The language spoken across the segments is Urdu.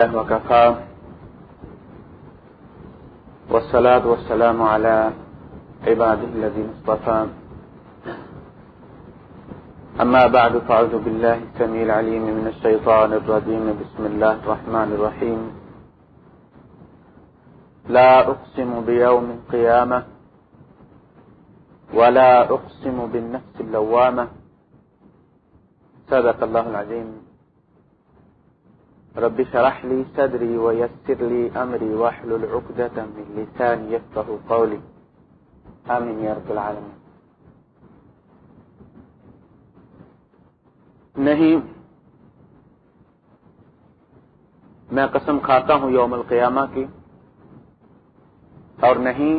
وكفى والصلاة والسلام على عباده الذين اصطفى. أما بعد، فأعوذ بالله السميع العليم من الشيطان الرجيم. بسم الله الرحمن الرحيم. لا أقسم بيوم القيامة ولا أقسم بالنفس اللوامة. صدق الله العظيم. رب شرح لي صدري ويسر لي أمري واحلل عقدة من لساني يفقه قولي. آمين يا رب العالمين. نہیں، میں قسم کھاتا ہوں یوم القیامہ کی، اور نہیں،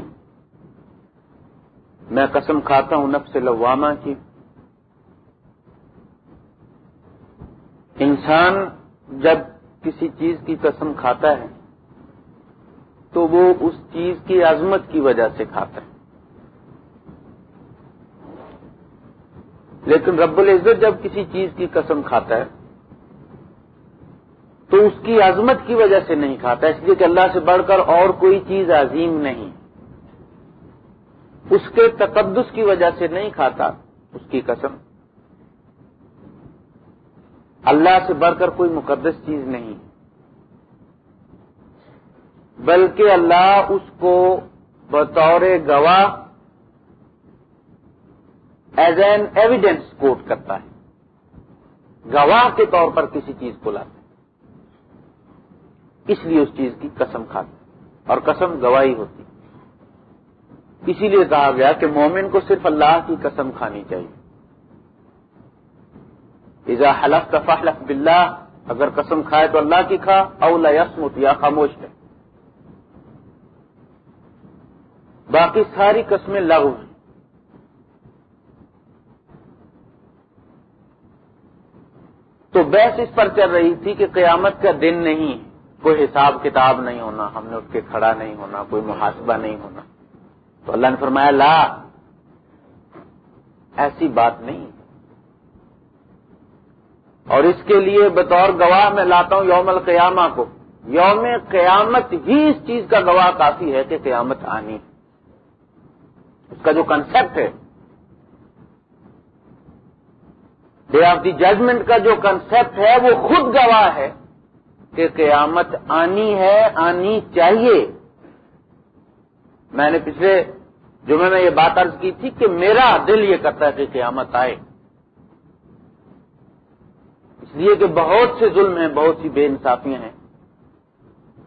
میں قسم کھاتا ہوں نفس لوامہ کی۔ انسان جب کسی چیز کی قسم کھاتا ہے، تو وہ اس چیز کی عظمت کی وجہ سے کھاتا ہے۔ لیکن رب العزت جب کسی چیز کی قسم کھاتا ہے، تو اس کی عظمت کی وجہ سے نہیں کھاتا، اس لیے کہ اللہ سے بڑھ کر اور کوئی چیز عظیم نہیں۔ اس کے تقدس کی وجہ سے نہیں کھاتا، اس کی قسم۔ اللہ سے بڑھ کر کوئی مقدس چیز نہیں۔ بلکہ اللہ اس کو بطور گواہ ایز این ایویڈینس کوٹ کرتا ہے۔ گواہ کے طور پر کسی چیز کو لاتا ہے۔ اس لیے اس چیز کی قسم کھاتے اور قسم گواہی ہوتی اسی لیے کہا گیا کہ مومن کو صرف اللہ کی قسم کھانی چاہیے۔ اذا حلف فحلف باللہ، اگر قسم کھائے تو اللہ کی کھا اولا یسمت یا خاموش ہے باقی ساری قسمیں لاگو ہیں۔ تو بحث اس پر چل رہی تھی کہ قیامت کا دن نہیں، کوئی حساب کتاب نہیں ہونا، ہم نے اٹھ کے کھڑا نہیں ہونا، کوئی محاسبہ نہیں ہونا۔ تو اللہ نے فرمایا، لا، ایسی بات نہیں۔ اور اس کے لیے بطور گواہ میں لاتا ہوں یوم القیامہ کو۔ یوم قیامت ہی اس چیز کا گواہ کافی ہے کہ قیامت آنی۔ اس کا جو کنسپٹ ہے۔ ڈے آف دی ججمنٹ کا جو کنسپٹ ہے وہ خود گواہ ہے کہ قیامت آنی ہے، آنی چاہیے۔ میں نے پچھلے جمعے میں یہ بات عرض کی تھی کہ میرا دل یہ کرتا ہے کہ قیامت آئے۔ اس لیے کہ بہت سے ظلم ہیں، بہت سی بے انصافیاں ہیں۔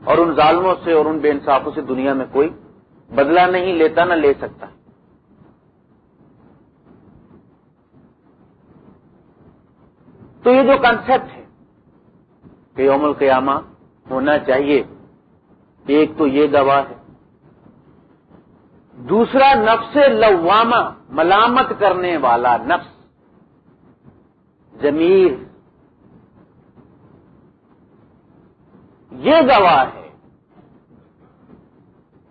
اور ان ظالموں سے اور ان بے انصافوں سے دنیا میں کوئی بدلہ نہیں، لیتا نہ لے سکتا۔ تو یہ جو کنسپٹ ہے کہ یوم القیامہ ہونا چاہیے، ایک تو یہ گواہ ہے۔ دوسرا، نفس لوامہ، ملامت کرنے والا نفس۔ ضمیر یہ گواہ ہے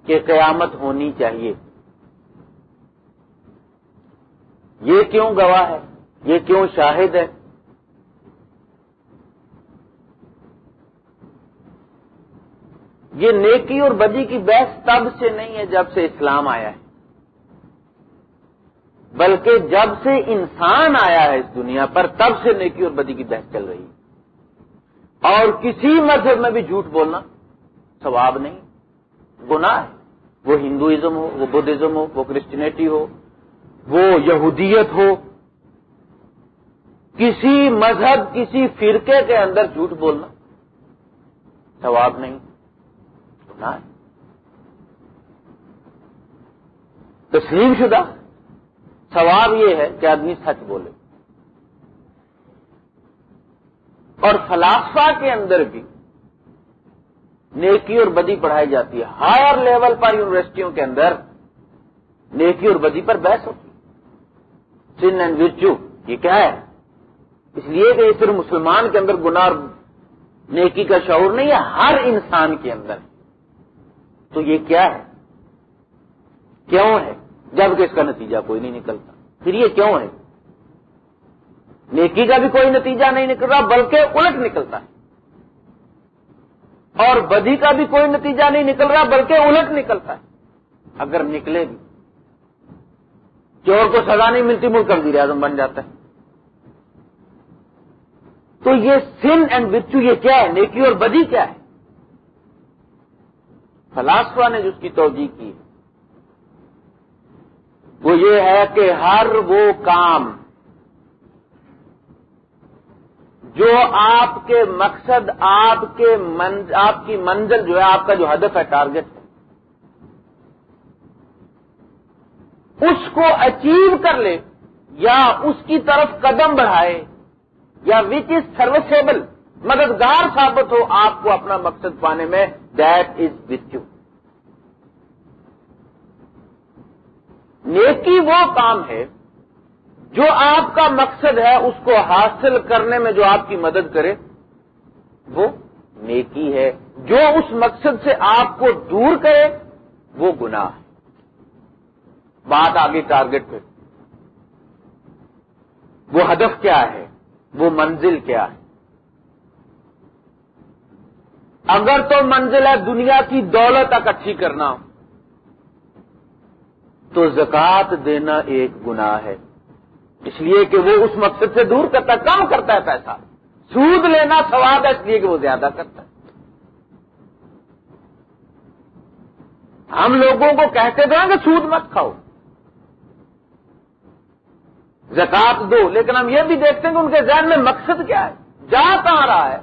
کہ قیامت ہونی چاہیے۔ یہ کیوں گواہ ہے؟ یہ کیوں شاہد ہے؟ یہ نیکی اور بدی کی بحث تب سے نہیں ہے جب سے اسلام آیا ہے۔ بلکہ جب سے انسان آیا ہے اس دنیا پر، تب سے نیکی اور بدی کی بحث چل رہی ہے۔ اور کسی مذہب میں بھی جھوٹ بولنا ثواب نہیں۔ گناہ ہے۔ وہ ہندوازم ہو، وہ بدھزم ہو، وہ کرسچنیٹی ہو، وہ یہودیت ہو۔ کسی مذہب، کسی فرقے کے اندر جھوٹ بولنا ثواب نہیں۔ گناہ ہے۔ تسلیم شدہ۔ ثواب یہ ہے کہ آدمی سچ بولے۔ اور فلاسفہ کے اندر بھی نیکی اور بدی پڑھائی جاتی ہے۔ ہائر لیول پر یونیورسٹیوں کے اندر نیکی اور بدی پر بحث ہوتی سن اینڈ ورچو یہ کیا ہے؟ اس لیے کہ یہ صرف مسلمان کے اندر گناہ اور نیکی کا شعور نہیں ہے، ہر انسان کے اندر۔ تو یہ کیا ہے؟ کیوں ہے؟ جبکہ اس کا نتیجہ کوئی نہیں نکلتا۔ پھر یہ کیوں ہے؟ نیکی کا بھی کوئی نتیجہ نہیں نکل رہا، بلکہ الٹ نکلتا ہے۔ اور بدی کا بھی کوئی نتیجہ نہیں نکل رہا، بلکہ الٹ نکلتا ہے۔ اگر نکلے بھی، چور کو سزا نہیں ملتی، ملک وزیر اعظم بن جاتا ہے۔ تو یہ سن اینڈ وچو یہ کیا ہے؟ نیکی اور بدی کیا ہے؟ فلاسفہ نے جس کی توجہ کی، وہ یہ ہے کہ ہر وہ کام جو آپ کے مقصد، آپ کے آپ کی منزل جو ہے، آپ کا جو ہدف ہے ٹارگیٹ اس کو اچیو کر لے یا اس کی طرف قدم بڑھائے یا وچ از سروسیبل مددگار ثابت ہو، آپ کو اپنا مقصد پانے میں دیٹ از وتھ یو نیکی وہ کام ہے جو آپ کا مقصد ہے اس کو حاصل کرنے میں جو آپ کی مدد کرے، وہ نیکی ہے۔ جو اس مقصد سے آپ کو دور کرے، وہ گناہ ہے۔ بات آگے ٹارگٹ پہ۔ وہ ہدف کیا ہے؟ وہ منزل کیا ہے؟ اگر تو منزل ہے دنیا کی دولت اکٹھی کرنا، تو زکات دینا ایک گناہ ہے۔ اس لیے کہ وہ اس مقصد سے دور کرتا ہے، کم کرتا ہے پیسہ۔ سود لینا سواد ہے، اس لیے کہ وہ زیادہ کرتا ہے۔ ہم لوگوں کو کہتے تھے کہ سود مت کھاؤ۔ زکات دو، لیکن ہم یہ بھی دیکھتے ہیں کہ ان کے ذہن میں مقصد کیا ہے۔ جا کہاں رہا ہے؟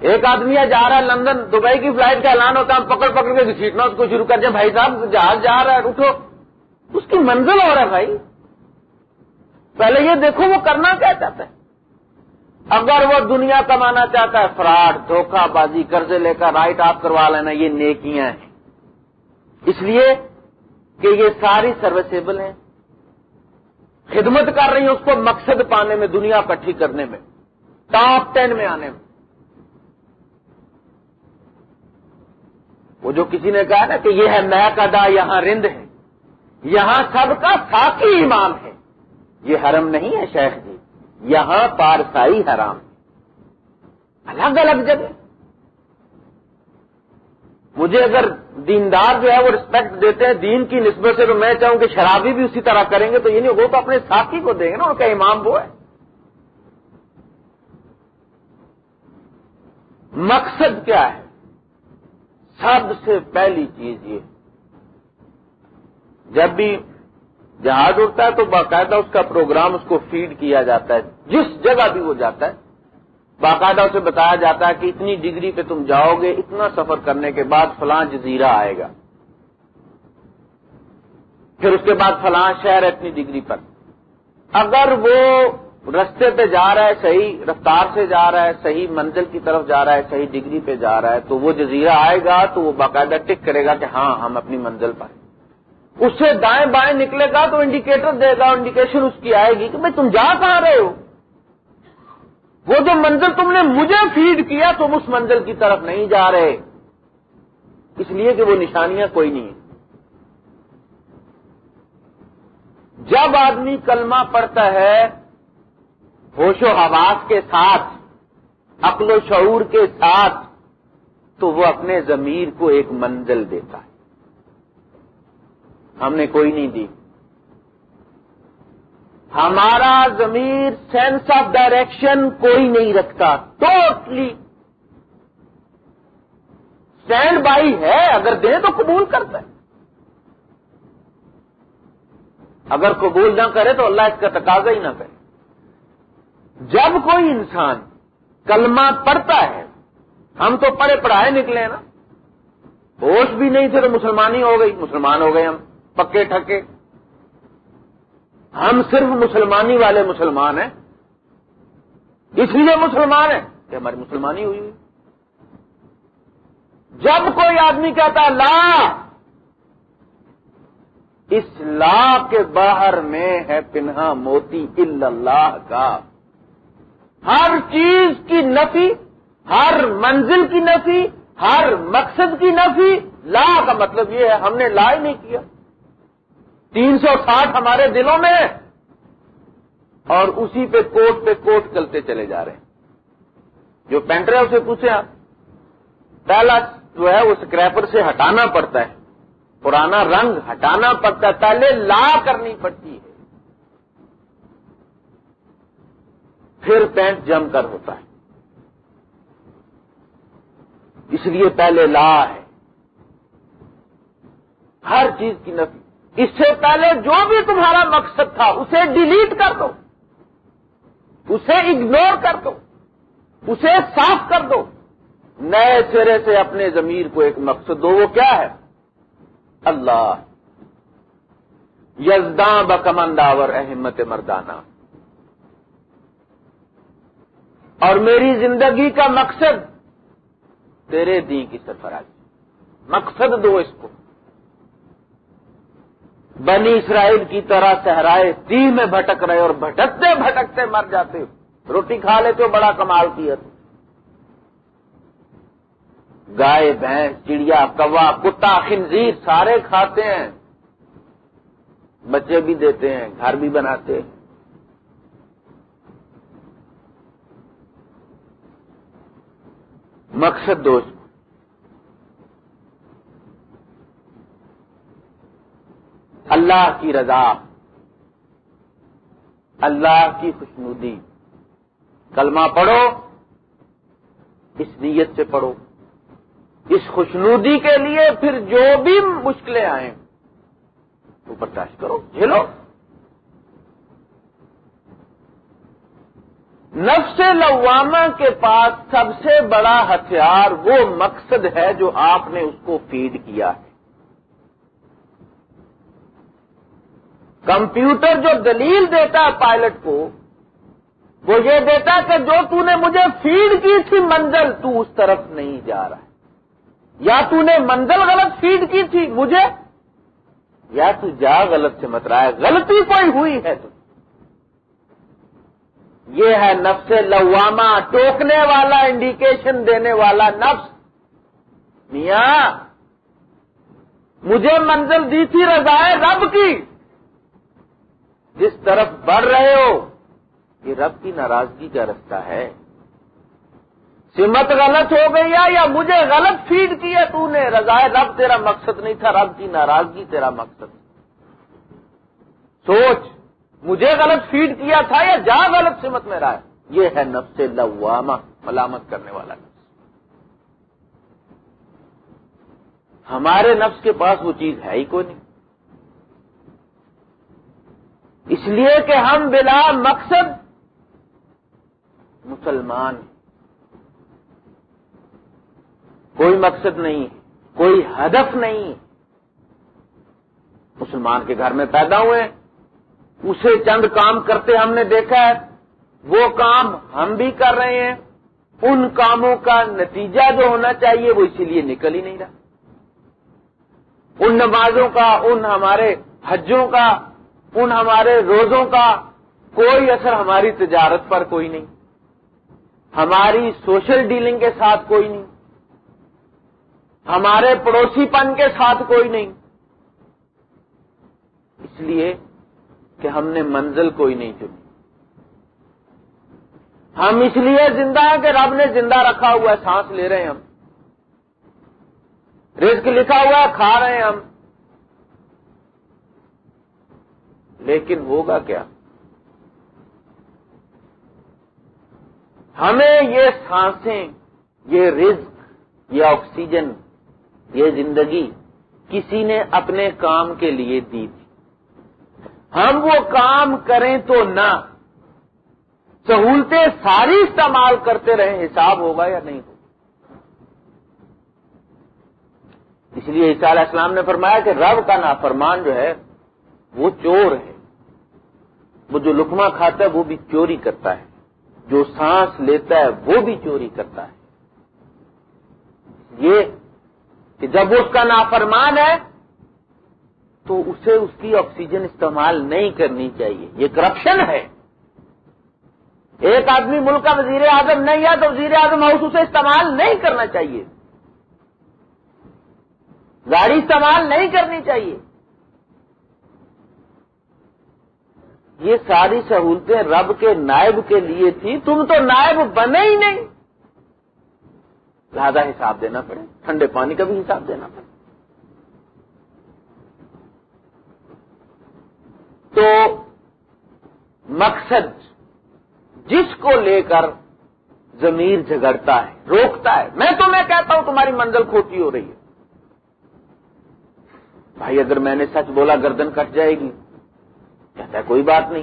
ایک آدمی جا رہا ہے لندن، دبئی کی فلائٹ کا اعلان ہوتا ہے، ہم پکڑ پکڑ کے گھسیٹنا اس کو شروع کر دیں، بھائی صاحب، جہاز جا رہا ہے، اٹھو۔ اس کی منزل ہو رہا ہے بھائی۔ پہلے یہ دیکھو وہ کرنا کیا چاہتا ہے۔ اگر وہ دنیا کمانا چاہتا ہے، فراڈ، دھوکہ بازی، قرضے لے کر رائٹ آف کروا لینا، یہ نیکیاں ہیں۔ اس لیے کہ یہ ساری سروسیبل ہیں۔ خدمت کر رہی ہیں اس کو مقصد پانے میں، دنیا کٹھی کرنے میں۔ ٹاپ ٹین میں آنے میں۔ وہ جو کسی نے کہا نا کہ یہ ہے میک ادا یہاں رند ہے یہاں سب کا ساکی امام ہے۔ یہ حرم نہیں ہے شیخ جی یہاں پارسائی حرام ہے۔ الگ الگ جگہ۔ مجھے اگر دیندار جو ہے وہ رسپیکٹ دیتے ہیں، دین کی نسبت سے تو میں چاہوں کہ شرابی بھی اسی طرح کریں گے، تو یہ نہیں، وہ تو اپنے ساتھی کو دیں گے نا، ان کا امام وہ ہے۔ مقصد کیا ہے؟ سب سے پہلی چیز یہ۔ جب بھی جہاز اڑتا ہے تو باقاعدہ اس کا پروگرام اس کو فیڈ کیا جاتا ہے، جس جگہ بھی وہ جاتا ہے۔ باقاعدہ اسے بتایا جاتا ہے کہ اتنی ڈگری پہ تم جاؤ گے، اتنا سفر کرنے کے بعد فلاں جزیرہ آئے گا۔ پھر اس کے بعد فلاں شہر ہے اتنی ڈگری پر۔ اگر وہ رستے پہ جا رہا ہے، صحیح رفتار سے جا رہا ہے، صحیح منزل کی طرف جا رہا ہے، صحیح ڈگری پہ جا رہا ہے، تو وہ جزیرہ آئے گا تو وہ باقاعدہ ٹک کرے گا کہ ہاں ہم اپنی منزل پر اس سے دائیں بائیں نکلے گا تو انڈیکیٹر دے گا انڈیکیشن اس کی آئے گی کہ بھائی تم جا کہاں رہے ہو؟ وہ جو منزل تم نے مجھے فیڈ کیا، تم اس منزل کی طرف نہیں جا رہے۔ اس لیے کہ وہ نشانیاں کوئی نہیں ہیں۔ جب آدمی کلمہ پڑتا ہے، ہوش و حواس کے ساتھ، عقل و شعور کے ساتھ، تو وہ اپنے ضمیر کو ایک منزل دیتا ہے۔ ہم نے کوئی نہیں دی۔ ہمارا ضمیر سینس آف ڈائریکشن کوئی نہیں رکھتا۔ ٹوٹلی اسٹینڈ بائی ہے، اگر دیں تو قبول کرتا ہے۔ اگر قبول نہ کرے تو اللہ اس کا تقاضا ہی نہ کرے۔ جب کوئی انسان کلمہ پڑھتا ہے، ہم تو پڑھے پڑھائے نکلے نا۔ ہوش بھی نہیں تھے تو مسلمانی ہو گئی، مسلمان ہو گئے ہم۔ پکے ٹھکے۔ ہم صرف مسلمانی والے مسلمان ہیں۔ اس لیے مسلمان ہیں کہ ہماری مسلمانی ہوئی جب کوئی آدمی کہتا لا اس لا کے باہر میں ہے پنہا موتی اللہ کا۔ ہر چیز کی نفی، ہر منزل کی نفی، ہر مقصد کی نفی، لا کا مطلب یہ ہے، ہم نے لا ہی نہیں کیا۔ تین سو ساٹھ ہمارے دلوں میں اور اسی پہ کوٹ پہ کوٹ چلتے چلے جا رہے ہیں۔ جو پینٹر ہے اسے پوچھے آپ۔ پہلا جو ہے وہ اسکریپر سے ہٹانا پڑتا ہے۔ پرانا رنگ ہٹانا پڑتا ہے۔ پہلے لا کرنی پڑتی ہے۔ پھر پینٹ جم کر ہوتا ہے۔ اس لیے پہلے لا ہے۔ ہر چیز کی نفی۔ اس سے پہلے جو بھی تمہارا مقصد تھا، اسے ڈیلیٹ کر دو۔ اسے اگنور کر دو۔ اسے صاف کر دو۔ نئے سرے سے اپنے ضمیر کو ایک مقصد دو، وہ کیا ہے؟ اللہ۔ یزداں بکمنداور احمد مردانہ۔ اور میری زندگی کا مقصد تیرے دی کی سرفراز مقصد دو اس کو۔ بنی اسرائیل کی طرح صحرائے تی میں بھٹک رہے اور بھٹکتے بھٹکتے مر جاتے روٹی کھا لیتے ہو، بڑا کمال کیا تھا گائے، بھینس، چڑیا، کوا، کتا، خنزیر سارے کھاتے ہیں۔ بچے بھی دیتے ہیں، گھر بھی بناتے ہیں۔ مقصد دوست اللہ کی رضا، اللہ کی خوشنودی۔ کلمہ پڑھو، اس نیت سے پڑھو۔ اس خوشنودی کے لیے پھر جو بھی مشکلیں آئیں، وہ برداشت کرو، جھیلو۔ نفس لوامہ کے پاس سب سے بڑا ہتھیار وہ مقصد ہے جو آپ نے اس کو فیڈ کیا ہے۔ کمپیوٹر جو دلیل دیتا ہے پائلٹ کو، وہ یہ دیتا کہ جو تو نے مجھے فیڈ کی تھی منزل، تو اس طرف نہیں جا رہا ہے۔ یا تو نے منزل غلط فیڈ کی تھی مجھے، یا تو جا غلط سے مت رہا ہے۔ غلطی کوئی ہوئی ہے تو۔ یہ ہے نفس لوامہ، ٹوکنے والا انڈیکیشن دینے والا نفس۔ میاں، مجھے منزل دی تھی رضائے رب کی۔ جس طرف بڑھ رہے ہو، یہ رب کی ناراضگی کا رستہ ہے۔ سمت غلط ہو گئی ہے یا مجھے غلط فیڈ کی ہے تو نے؟ رضائے رب تیرا مقصد نہیں تھا، رب کی ناراضگی تیرا مقصد۔ سوچ، مجھے غلط فیڈ کیا تھا یا جا غلط سمت میں رہا ہے؟ یہ ہے نفس لوامہ، ملامت کرنے والا نفس۔ ہمارے نفس کے پاس وہ چیز ہے ہی کوئی نہیں۔ اس لیے کہ ہم بلا مقصد مسلمان کوئی مقصد نہیں کوئی ہدف نہیں مسلمان کے گھر میں پیدا ہوئے اسے چند کام کرتے ہم نے دیکھا ہے۔ وہ کام ہم بھی کر رہے ہیں۔ ان کاموں کا نتیجہ جو ہونا چاہیے وہ اسی لیے نکل ہی نہیں رہا۔ ان نمازوں کا، ان ہمارے حجوں کا ان ہمارے روزوں کا کوئی اثر ہماری تجارت پر کوئی نہیں۔ ہماری سوشل ڈیلنگ کے ساتھ کوئی نہیں۔ ہمارے پڑوسی پن کے ساتھ کوئی نہیں۔ اس لیے کہ ہم نے منزل کوئی نہیں چنی۔ ہم اس لیے زندہ ہیں کہ رب نے زندہ رکھا ہوا ہے، سانس لے رہے ہیں ہم۔ رزق لکھا ہوا ہے، کھا رہے ہیں ہم۔ لیکن ہوگا کیا؟ ہمیں یہ سانسیں، یہ رزق، یہ آکسیجن، یہ زندگی کسی نے اپنے کام کے لیے دی تھی۔ ہم وہ کام کریں تو نہ۔ سہولتیں ساری استعمال کرتے رہیں، حساب ہوگا یا نہیں ہوگا؟ اس لیے علیہ السلام نے فرمایا کہ رب کا نافرمان جو ہے، وہ چور ہے۔ وہ جو لکما کھاتا ہے وہ بھی چوری کرتا ہے جو سانس لیتا ہے وہ بھی چوری کرتا ہے یہ کہ جب اس کا نافرمان ہے تو اسے اس کی آکسیجن استعمال نہیں کرنی چاہیے یہ کرپشن ہے ایک آدمی ملک کا وزیر اعظم نہیں ہے تو وزیر اعظم ہاؤس اسے استعمال نہیں کرنا چاہیے گاڑی استعمال نہیں کرنی چاہیے یہ ساری سہولتیں رب کے نائب کے لیے تھی، تم تو نائب بنے ہی نہیں۔ لہذا حساب دینا پڑے، ٹھنڈے پانی کا بھی حساب دینا پڑے۔ تو مقصد جس کو لے کر ضمیر جھگڑتا ہے، روکتا ہے، میں تو میں کہتا ہوں تمہاری منزل کھوٹی ہو رہی ہے۔ بھائی، اگر میں نے سچ بولا گردن کٹ جائے گی۔ کہتا ہے، کوئی بات نہیں۔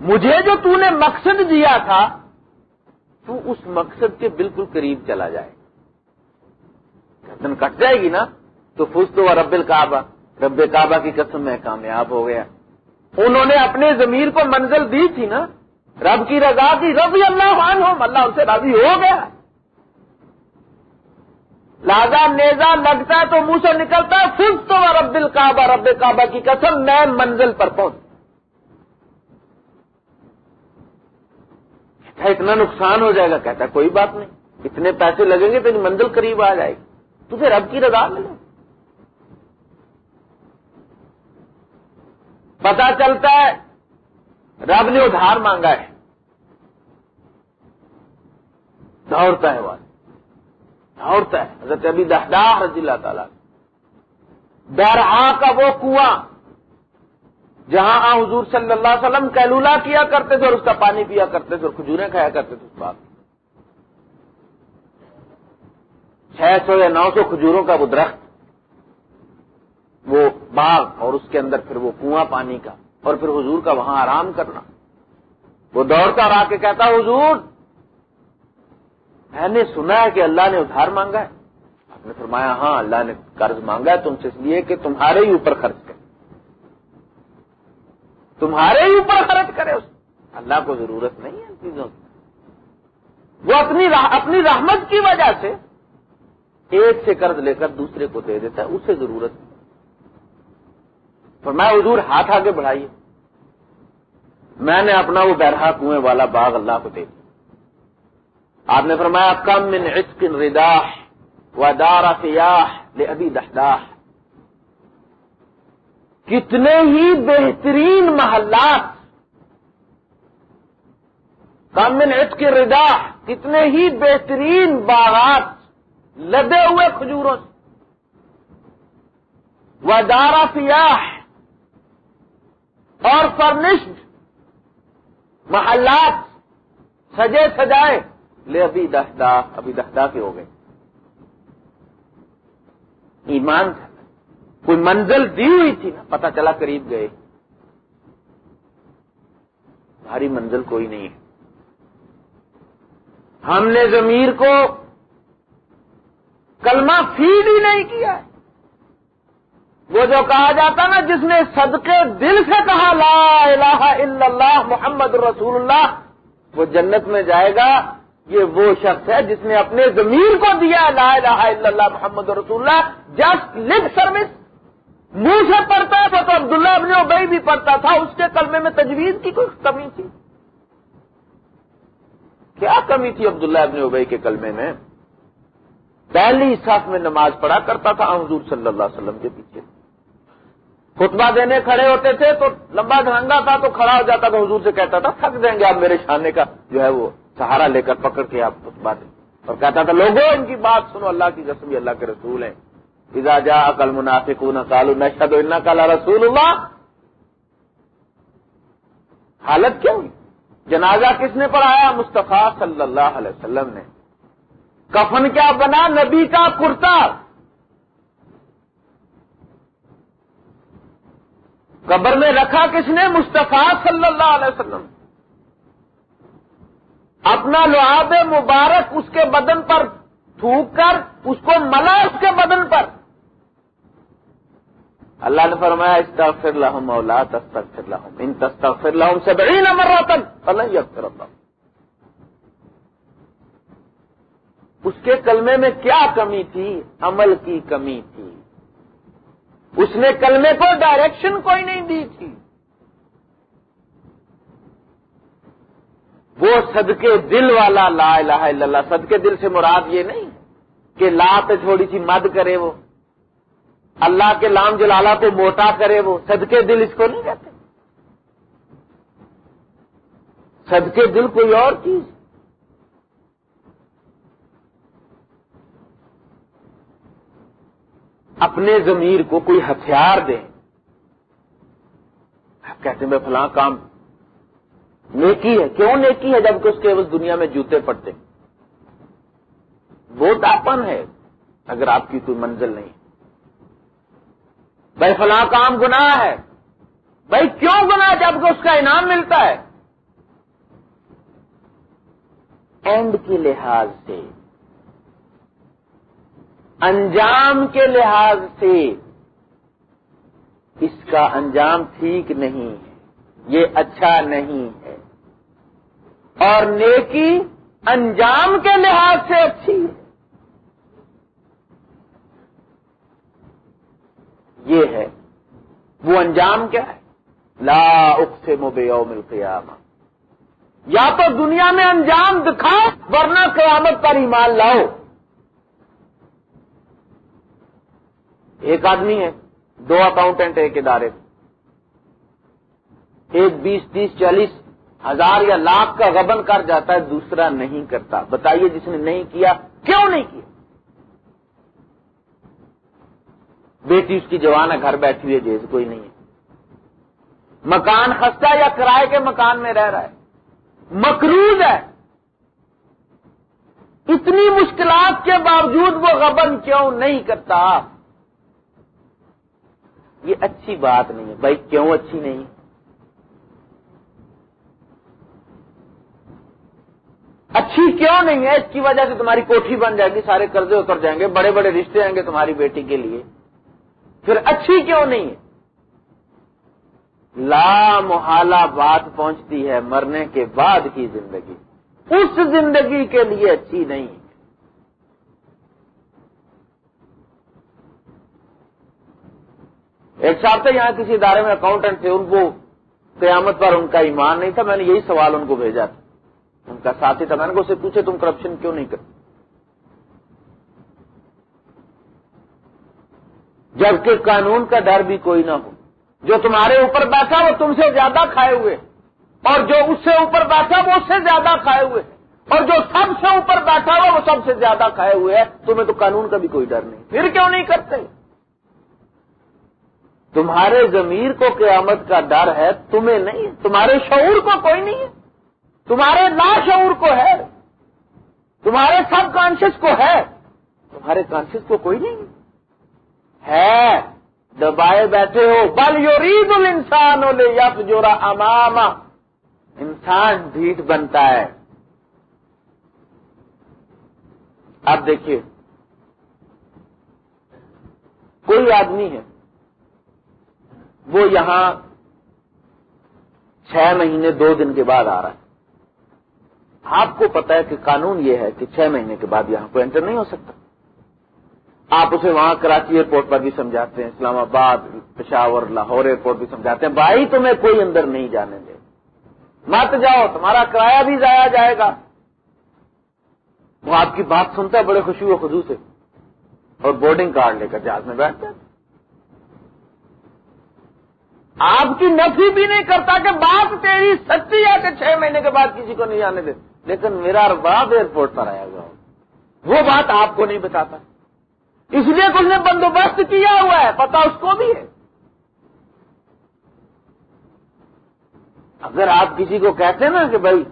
مجھے جو تو نے مقصد دیا تھا، تو اس مقصد کے بالکل قریب چلا جائے۔ گردن کٹ جائے گی نا، تو خوش تو رب الکعبہ، رب کعبہ کی قسم میں کامیاب ہو گیا۔ انہوں نے اپنے ضمیر کو منزل دی تھی نا، رب کی رضا کی ربی اللہ ہو اللہ ان سے راضی ہو گیا۔ لادا نیزا لگتا ہے تو منہ سے نکلتا ہے صرف تو رب الکعبہ، رب کعبہ کی قسم میں منزل پر پہنچ۔ اتنا نقصان ہو جائے گا۔ کہتا ہے، کوئی بات نہیں۔ اتنے پیسے لگیں گے تو منزل قریب آ جائے گی۔ تجھے رب کی رضا ملے۔ پتا چلتا ہے، رب نے ادھار مانگا ہے۔ دوڑتا ہے وہ۔ دوڑتا ہے۔ حضرت ابھی دہدار رضی اللہ تعالیٰ درآ کا وہ کنواں جہاں آ حضور صلی اللہ علیہ وسلم کیلولا کیا کرتے تھے اور اس کا پانی پیا کرتے تھے اور کھجوریں کھایا کرتے تھے اس بات چھ سو یا نو سو کھجوروں کا وہ درخت، وہ باغ اور اس کے اندر پھر وہ کنواں پانی کا اور پھر حضور کا وہاں آرام کرنا۔ وہ دوڑتا رہا کے کہتا، حضور میں نے سنا ہے کہ اللہ نے ادھار مانگا ہے۔ آپ نے فرمایا ہاں اللہ نے قرض مانگا ہے، تم سے اس لیے کہ تمہارے ہی اوپر خرچ کرے تمہارے ہی اوپر خرچ کرے اس۔ اللہ کو ضرورت نہیں ہے ان چیزوں کی۔ وہ اپنی اپنی رحمت کی وجہ سے ایک سے قرض لے کر دوسرے کو دے دیتا ہے، اسے ضرورت نہیں۔ فرمایا، حضور ہاتھ آگے بڑھائیے۔ میں نے اپنا وہ بہرا کنویں والا باغ اللہ کو دے دیا۔ آپ نے فرمایا، کم من عشق رداح و دارا سیاح لے ابھی دہداح کتنے ہی بہترین محلات، کم من عشق رداح، کتنے ہی بہترین باغات لدے ہوئے کھجوروں سے۔ و دارا سیاح اور فرنشڈ محلات سجے سجائے۔ لے ابھی دہدا ابھی دہدا کے ہو گئے۔ ایمان تھا۔ کوئی منزل دی ہوئی تھی نا پتا چلا قریب گئے۔ بھاری منزل کوئی نہیں ہے۔ ہم نے ضمیر کو کلمہ فیڈ ہی نہیں کیا۔ ہے وہ جو کہا جاتا نا، جس نے صدقے دل سے کہا، لا الہ الا اللہ، محمد رسول اللہ، وہ جنت میں جائے گا۔ یہ وہ شخص ہے جس نے اپنے ضمیر کو دیا لا الہ الا اللہ محمد رسول اللہ جسٹ لپ سروس منہ سے پڑھتا ہے تو عبداللہ ابن ابئی بھی پڑھتا تھا، اس کے کلمے میں تجویز کی کوئی کمی تھی؟ کیا کمی تھی عبداللہ ابن ابئی کے کلمے میں؟ پہلی صاف میں نماز پڑھا کرتا تھا حضور صلی اللہ علیہ وسلم کے پیچھے۔ خطبہ دینے کھڑے ہوتے تھے تو لمبا ڈھنگا تھا تو کھڑا ہو جاتا تھا، حضور سے کہتا تھا، تھک دیں گے آپ میرے شانے کا، جو ہے وہ۔ سہارا لے کر پکڑ کے آپ خطبہ اور کہتا تھا، لوگوں، ان کی بات سنو، اللہ کی قسم اللہ کے رسول ہیں۔ اذا جا کل منافق کالو نشد کالا رسول اللہ۔ حالت کیا ہوئی؟ جنازہ کس نے پڑھایا؟ مصطفیٰ صلی اللہ علیہ وسلم نے۔ کفن کیا بنا؟ نبی کا کرتا۔ قبر میں رکھا کس نے؟ مصطفیٰ صلی اللہ علیہ وسلم۔ اپنا لعاب مبارک اس کے بدن پر تھوک کر، اس کو ملا اس کے بدن پر۔ اللہ نے فرمایا، استغفر لهم اولا تستغفر لهم. ان تستغفر لهم سبعین مرتا فلن یغفر اللہ اس کے کلمے میں کیا کمی تھی؟ عمل کی کمی تھی۔ اس نے کلمے کو ڈائریکشن کوئی نہیں دی تھی۔ وہ صدقے دل والا لا الہ الا اللہ، صدقے دل سے مراد یہ نہیں کہ لا پہ تھوڑی سی مد کرے وہ، اللہ کے لام جلالہ پہ موٹا کرے وہ، صدقے دل اس کو نہیں کہتے۔ صدقے دل کوئی اور چیز۔ اپنے ضمیر کو کوئی ہتھیار دیں آپ کہتے ہیں میں فلاں کام نیکی ہے۔ کیوں نیکی ہے؟ جبکہ اس کے اس دنیا میں جوتے پڑتے وہ داپن ہے، اگر آپ کی کوئی منزل نہیں۔ بھائی فلاں کام گناہ ہے۔ بھائی کیوں گناہ؟ جبکہ اس کا انعام ملتا ہے۔ اینڈ کے لحاظ سے، انجام کے لحاظ سے اس کا انجام ٹھیک نہیں ہے۔ یہ اچھا نہیں ہے۔ اور نیکی انجام کے لحاظ سے اچھی ہے۔ یہ ہے۔ وہ انجام کیا ہے؟ لا اقسم بیوم القیامہ۔ یا تو دنیا میں انجام دکھاؤ، ورنہ قیامت پر ایمان لاؤ۔ ایک آدمی ہے، دو اکاؤنٹنٹ ایک ادارے۔ ایک بیس، تیس، چالیس ہزار یا لاکھ کا غبن کر جاتا ہے، دوسرا نہیں کرتا۔ بتائیے جس نے نہیں کیا، کیوں نہیں کیا؟ بیٹی اس کی جوان ہے، گھر بیٹھی ہوئی ہے، جیسے کوئی نہیں ہے۔ مکان خستہ یا کرائے کے مکان میں رہ رہا ہے۔ مقروض ہے۔ اتنی مشکلات کے باوجود وہ غبن کیوں نہیں کرتا؟ یہ اچھی بات نہیں ہے۔ بھائی، کیوں اچھی نہیں؟ اچھی کیوں نہیں ہے؟ اس کی وجہ سے تمہاری کوٹھی بن جائے گی، سارے قرضے اتر جائیں گے، بڑے بڑے رشتے آئیں گے تمہاری بیٹی کے لیے۔ پھر اچھی کیوں نہیں ہے؟ لا محالہ بات پہنچتی ہے مرنے کے بعد کی زندگی۔ اس زندگی کے لیے اچھی نہیں ہے۔ ایک صاحب تھے یہاں کسی ادارے میں اکاؤنٹنٹ تھے، ان کو قیامت پر ان کا ایمان نہیں تھا، میں نے یہی سوال ان کو بھیجا تھا۔ ان کا ساتھی تھا۔ میں نے اسے پوچھے تم کرپشن کیوں نہیں کرتے؟ جبکہ قانون کا ڈر بھی کوئی نہ ہو۔ جو تمہارے اوپر بیٹھا وہ تم سے زیادہ کھائے ہوئے۔ اور جو اس سے اوپر بیٹھا وہ اس سے زیادہ کھائے ہوئے۔ اور جو سب سے اوپر بیٹھا ہوا وہ سب سے زیادہ کھائے ہوئے ہیں تمہیں تو قانون کا بھی کوئی ڈر نہیں۔ پھر کیوں نہیں کرتے؟ تمہارے ضمیر کو قیامت کا ڈر ہے، تمہیں نہیں۔ تمہارے شعور کو کوئی نہیں ہے۔ تمہارے لا شعور کو ہے، تمہارے سب کانشیس کو ہے۔ تمہارے کانشیس کو کوئی نہیں۔ ہے، دبائے بیٹھے ہو۔ بل یورید انسان ہو لے یا جورا امام انسان ڈھیٹ بنتا ہے۔ اب دیکھیے، کوئی آدمی ہے، وہ یہاں چھ مہینے دو دن کے بعد آ رہا ہے۔ آپ کو پتا ہے کہ قانون یہ ہے کہ چھ مہینے کے بعد یہاں کو انٹر نہیں ہو سکتا۔ آپ اسے وہاں کراچی ایئرپورٹ پر بھی سمجھاتے ہیں، اسلام آباد، پشاور، لاہور ایئرپورٹ بھی سمجھاتے ہیں۔ بھائی، تمہیں کوئی اندر نہیں جانے دے۔ مت جاؤ، تمہارا کرایہ بھی ضائع جائے گا۔ وہ آپ کی بات سنتا ہے، بڑے خوشی و خزو سے۔ اور بورڈنگ کارڈ لے کر جہاز میں بیٹھ جاتے آپ کی نفی بھی نہیں کرتا کہ بات تیری سچی ہے کہ چھ مہینے کے بعد کسی کو نہیں آنے دے۔ لیکن میرا ارباب ایئرپورٹ پر آیا ہوا وہ بات آپ کو نہیں بتاتا۔ اس لیے اس نے بندوبست کیا ہوا ہے پتا اس کو بھی ہے۔ اگر آپ کسی کو کہتے ہیں نا کہ بھائی،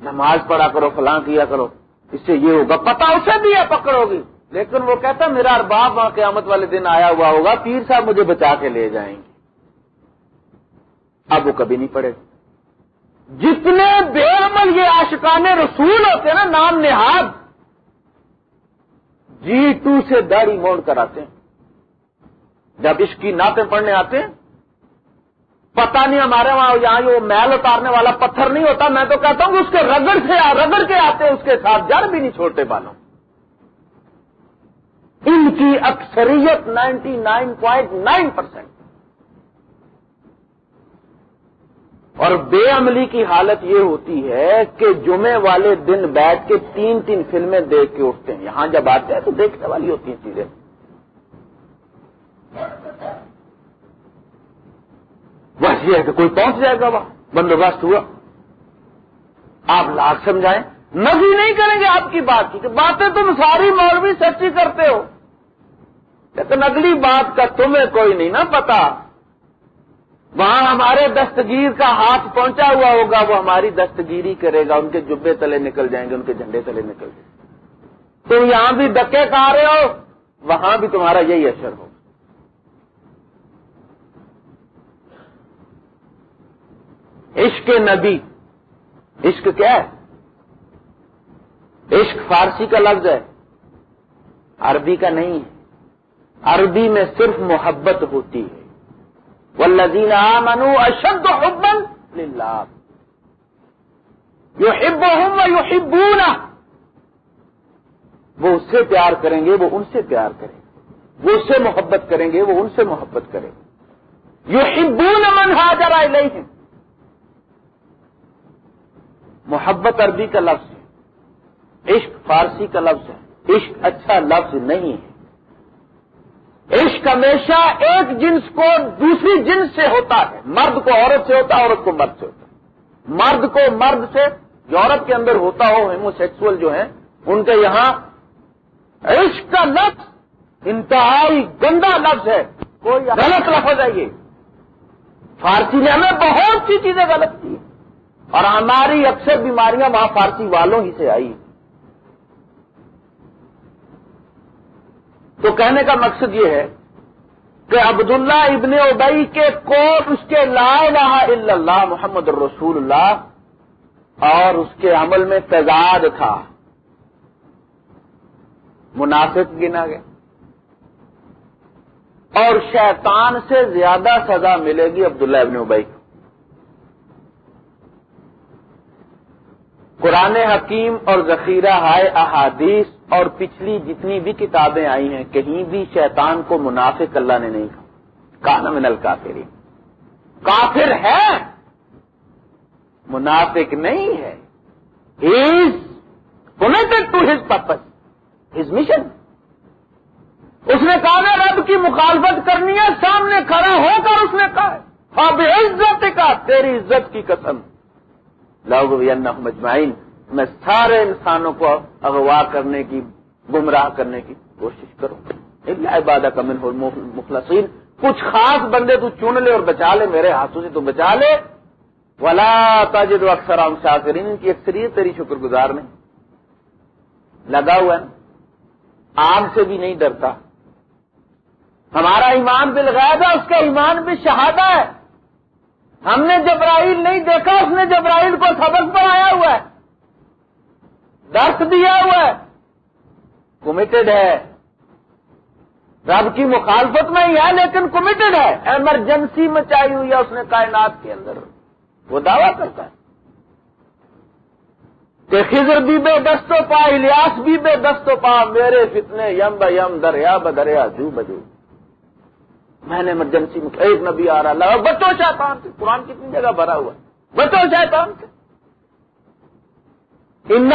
نماز پڑھا کرو، فلاں کیا کرو، اس سے یہ ہوگا پتا اسے بھی ہے پکڑ ہوگی لیکن وہ کہتا میرا ارباب وہاں قیامت والے دن آیا ہوا ہوگا، پیر صاحب مجھے بچا کے لے جائیں گے۔ اب وہ کبھی نہیں پڑے جتنے بے عمل یہ آشقان رسول ہوتے ہیں نا، نام نہاد جی ٹو سے داڑھی موڑ کر آتے ہیں۔ جب اس کی نعتیں پڑھنے آتے ہیں پتا نہیں ہمارے وہاں یہاں وہ میل اتارنے والا پتھر نہیں ہوتا، میں تو کہتا ہوں کہ اس کے رگڑ سے، رگڑ کے آتے ہیں، اس کے ساتھ جڑ بھی نہیں چھوڑتے بالوں۔ ان کی اکثریت ninety nine point nine percent اور بے عملی کی حالت یہ ہوتی ہے کہ جمعے والے دن بیٹھ کے تین تین فلمیں دیکھ کے اٹھتے ہیں۔ یہاں جب آتے ہیں تو دیکھنے والی ہوتی ہیں چیزیں۔ بس یہ ہے کہ کوئی پہنچ جائے گا وہاں۔ بندوبست ہوا۔ آپ لاکھ سمجھائیں۔ نفی نہیں کریں گے آپ کی بات کی، کہ باتیں تم ساری مولوی سچی کرتے ہو۔ لیکن اگلی بات کا تمہیں کوئی نہیں نا پتا۔ وہاں ہمارے دستگیر کا ہاتھ پہنچا ہوا ہوگا، وہ ہماری دستگیری کرے گا، ان کے جبے تلے نکل جائیں گے، ان کے جھنڈے تلے نکل جائیں گے۔ تم یہاں بھی دکے کھا رہے ہو، وہاں بھی تمہارا یہی اثر ہو عشق نبی، عشق کیا ہے؟ عشق فارسی کا لفظ ہے، عربی کا نہیں ہے۔ عربی میں صرف محبت ہوتی ہے۔ والذین آمنوا اشد حبا للہ۔ یحبهم ویحبون وہ اس سے پیار کریں گے، وہ ان سے پیار کریں۔ گے وہ اس سے محبت کریں گے، وہ ان سے محبت کریں۔ گے یحبون من حاجر الیہم۔ محبت عربی کا لفظ ہے، عشق فارسی کا لفظ ہے۔ عشق اچھا لفظ نہیں ہے۔ عشق ہمیشہ ایک جنس کو دوسری جنس سے ہوتا ہے۔ مرد کو عورت سے ہوتا ہے، عورت کو مرد سے ہوتا ہے۔ مرد کو مرد سے جو عورت کے اندر ہوتا ہو ہیموسیکسل جو ہیں، ان کے یہاں عشق کا لفظ انتہائی گندا لفظ ہے۔ کوئی غلط لفظ ہے یہ۔ فارسی نے ہمیں بہت سی چیزیں غلط کی اور ہماری اکثر بیماریاں وہاں فارسی والوں ہی سے آئی تو کہنے کا مقصد یہ ہے کہ عبداللہ ابن ابئی کے کوٹ اس کے لا الہ الا اللہ محمد الرسول اللہ اور اس کے عمل میں تضاد تھا۔ مناسب گنا گیا اور شیطان سے زیادہ سزا ملے گی عبداللہ ابن ابئی کو۔ قرآن حکیم اور ذخیرہ ہائے احادیث اور پچھلی جتنی بھی کتابیں آئی ہیں، کہیں بھی شیطان کو منافق اللہ نے نہیں کہا۔ کانا من الکافری کافر ہے منافق نہیں ہے۔ His connected to his purpose his mission اس نے کہا نا، رب کی مخالفت کرنی ہے، سامنے کھڑا ہو کر اس نے کہا اب عزت کا، تیری عزت کی قسم۔ لوگ مجمعین میں سارے انسانوں کو اغوا کرنے کی، گمراہ کرنے کی کوشش کروں۔ عبادت کا من مخلصین کچھ خاص بندے تو چن لے اور بچا لے، میرے ہاتھوں سے تو بچا لے۔ ولا تاجد اکثر عام شاکرین کی اکثریت تیری شکر گزار نہیں لگا ہوا ہے۔ آگ سے بھی نہیں ڈرتا۔ ہمارا ایمان بالغیب ہے، اس کا ایمان بھی شہادہ ہے۔ ہم نے جبرائیل نہیں دیکھا، اس نے جبرائیل کو سبق پڑھایا ہوا ہے۔ درس دیا ہوا ہے۔ کمیٹڈ ہے۔ رب کی مخالفت میں ہی ہے، لیکن کمیٹڈ ہے۔ ایمرجنسی میں ہوئی ہے، اس نے کائنات کے اندر۔ وہ دعویٰ کرتا ہے۔ کہ خضر بھی بے دستوں پا، الیاس بھی بے دستوں پا، میرے فتنے یم ب یم دریا بدریا جو بجو میں نے ایمرجنسی میں مطلب ایک نبی آ رہا اللہ بچو شیطان سے قرآن کتنی جگہ بھرا ہوا بچو شیطان سے ان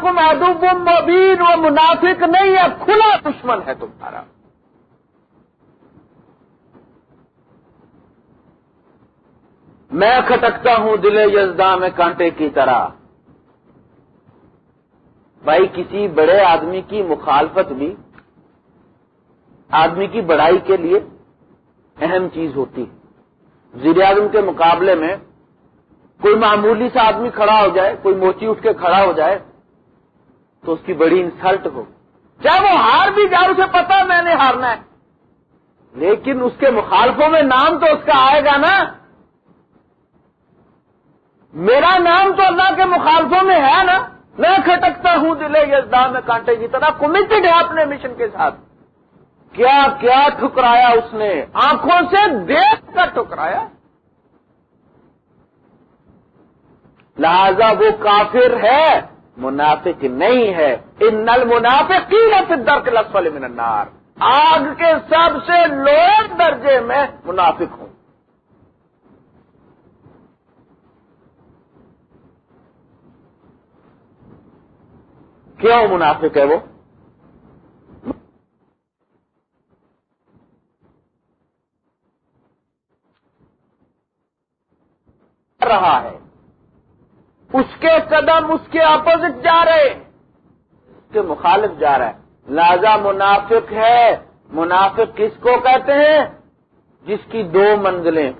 کو محدود مبین و منافق نہیں ہے۔ کھلا دشمن ہے تمہارا۔ میں کھٹکتا ہوں دل یزداں میں کانٹے کی طرح۔ بھائی، کسی بڑے آدمی کی مخالفت بھی، آدمی کی بڑائی کے لیے اہم چیز ہوتی ہے۔ زیر اعظم کے مقابلے میں کوئی معمولی سا آدمی کھڑا ہو جائے، کوئی موچی اٹھ کے کھڑا ہو جائے، تو اس کی بڑی انسلٹ ہو۔ چاہے وہ ہار بھی جائے، اسے پتا میں نے ہارنا ہے۔ لیکن اس کے مخالفوں میں نام تو اس کا آئے گا نا۔ میرا نام تو اللہ کے مخالفوں میں ہے نا۔ میں کھٹکتا ہوں دلے یزدان میں کانٹے کی طرح۔ کمیٹڈ ہے اپنے مشن کے ساتھ۔ کیا کیا ٹھکرایا اس نے؟ آنکھوں سے دیکھ کر ٹھکرایا؟ لہذا وہ کافر ہے، منافق نہیں ہے۔ ان نل منافق کی ہے درک لفل من النار۔ آگ کے سب سے لوگ درجے میں منافق ہوں۔ کیوں منافق ہے وہ رہا ہے اس کے قدم اس کے اپوزٹ جا رہے اس کے مخالف جا رہا ہے۔ لہذا منافق ہے۔ منافق کس کو کہتے ہیں؟ جس کی دو منزلیں۔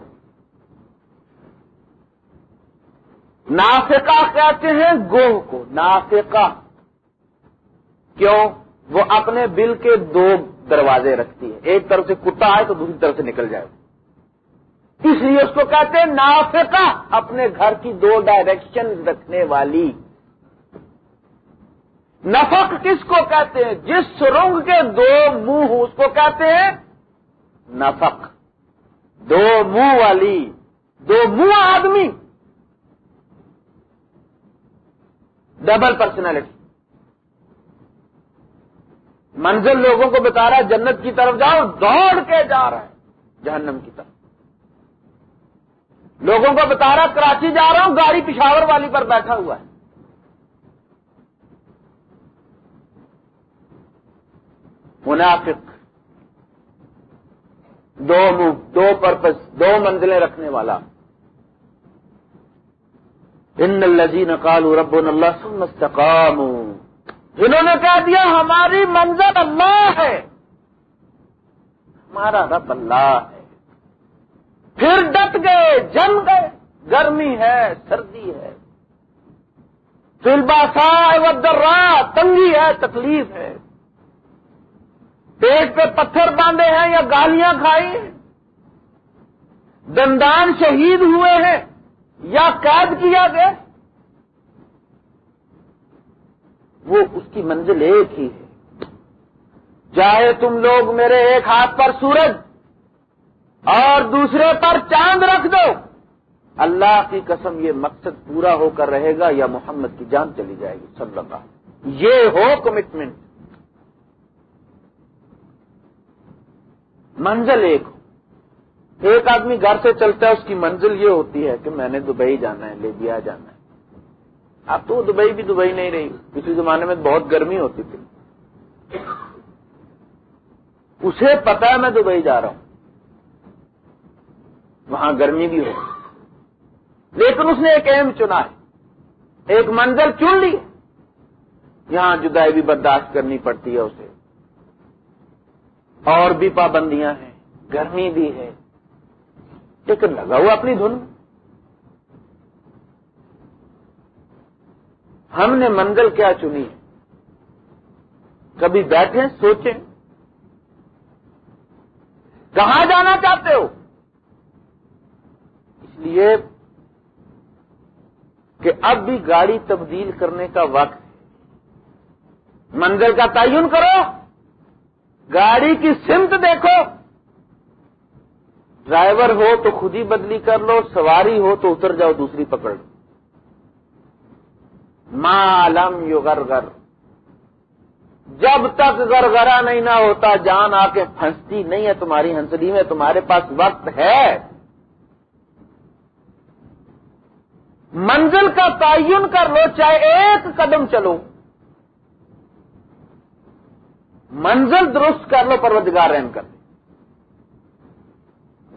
نافقہ کہتے ہیں گوہ کو۔ نافقہ۔ کیوں؟ وہ اپنے بل کے دو دروازے رکھتی ہے۔ ایک طرف سے کتا آئے تو دوسری طرف سے نکل جائے۔ اس لیے اس کو کہتے ہیں نافقہ، اپنے گھر کی دو ڈائریکشن رکھنے والی۔ نفق کس کو کہتے ہیں؟ جس سرنگ کے دو منہ، اس کو کہتے ہیں نفق۔ دو منہ والی، دو منہ آدمی۔ ڈبل پرسنالٹی منزل لوگوں کو بتا رہا ہے، جنت کی طرف جاؤ، دوڑ کے جا رہا ہے، جہنم کی طرف۔ لوگوں کو بتا رہا کراچی جا رہا ہوں، گاڑی پشاور والی پر بیٹھا ہوا ہے۔ منافق۔ دو دو پرپز دو منزلیں رکھنے والا۔ ان الزین قالوا ربنا اللہ ثم استقاموا۔ جنہوں نے کہہ دیا، ہماری منزل اللہ ہے۔ ہمارا رب اللہ ہے۔ پھر ڈٹ گئے، جم گئے۔ گرمی ہے، سردی ہے۔ فلباسا ودرا تنگی ہے، تکلیف ہے۔ پیٹ پہ پتھر باندھے ہیں یا گالیاں کھائی دندان شہید ہوئے ہیں یا قید کیا گیا۔ وہ اس کی منزل ایک ہی ہے۔ چاہے تم لوگ میرے ایک ہاتھ پر سورج اور دوسرے پر چاند رکھ دو۔ اللہ کی قسم یہ مقصد پورا ہو کر رہے گا یا محمد کی جان چلی جائے گی سب لگا یہ ہو کمٹمنٹ منزل ایک ہو۔ ایک آدمی گھر سے چلتا ہے، اس کی منزل یہ ہوتی ہے کہ میں نے دبئی جانا ہے، لیبیا جانا ہے۔ اب تو دبئی بھی دبئی نہیں رہی۔ کسی زمانے میں بہت گرمی ہوتی تھی۔ اسے پتا ہے میں دبئی جا رہا ہوں۔ وہاں گرمی بھی ہو۔ لیکن اس نے ایک اہم چنا ہے۔ ایک منظر چن لی۔ یہاں جدائی بھی برداشت کرنی پڑتی ہے اسے۔ اور بھی پابندیاں ہیں۔ گرمی بھی ہے۔ لیکن لگا ہوا اپنی دھن۔ ہم نے منزل کیا چنی؟ کبھی بیٹھے سوچیں۔ کہاں جانا چاہتے ہو؟ لیے کہ اب بھی گاڑی تبدیل کرنے کا وقت منزل کا تعین کرو، گاڑی کی سمت دیکھو۔ ڈرائیور ہو تو خود ہی بدلی کر لو، سواری ہو تو اتر جاؤ، دوسری پکڑ لو۔ معلم یو گر جب تک گرگرا نہیں نہ ہوتا، جان آ کے پھنستی نہیں ہے تمہاری ہنسلی میں، تمہارے پاس وقت ہے۔ منزل کا تعین کر لو، چاہے ایک قدم چلو۔ منزل درست کر لو، پروردگار رحم کر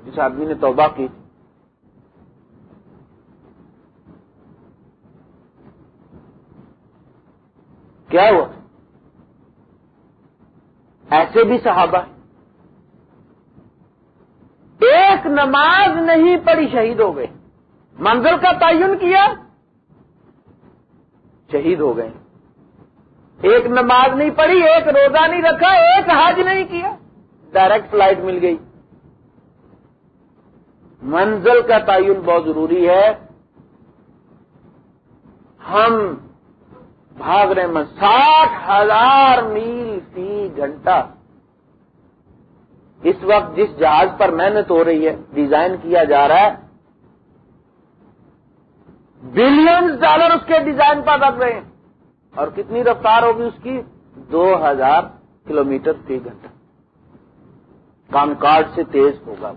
جس آدمی نے توبہ کی، کیا ہوا؟ ایسے بھی صحابہ۔ ایک نماز نہیں پڑھی شہید ہو گئے۔ منزل کا تعین کیا؟ شہید ہو گئے۔ ایک نماز نہیں پڑھی، ایک روزہ نہیں رکھا، ایک حج نہیں کیا۔ ڈائریکٹ فلائٹ مل گئی۔ منزل کا تعین بہت ضروری ہے۔ ہم بھاگ رہے ہیں، ساٹھ ہزار میل فی گھنٹہ۔ اس وقت جس جہاز پر محنت ہو رہی ہے، ڈیزائن کیا جا رہا ہے بلینز ڈالر اس کے ڈیزائن پر لگ رہے ہیں۔ اور کتنی رفتار ہوگی اس کی؟ دو ہزار کلو میٹر فی گھنٹہ۔ کام کارڈ سے تیز ہوگا۔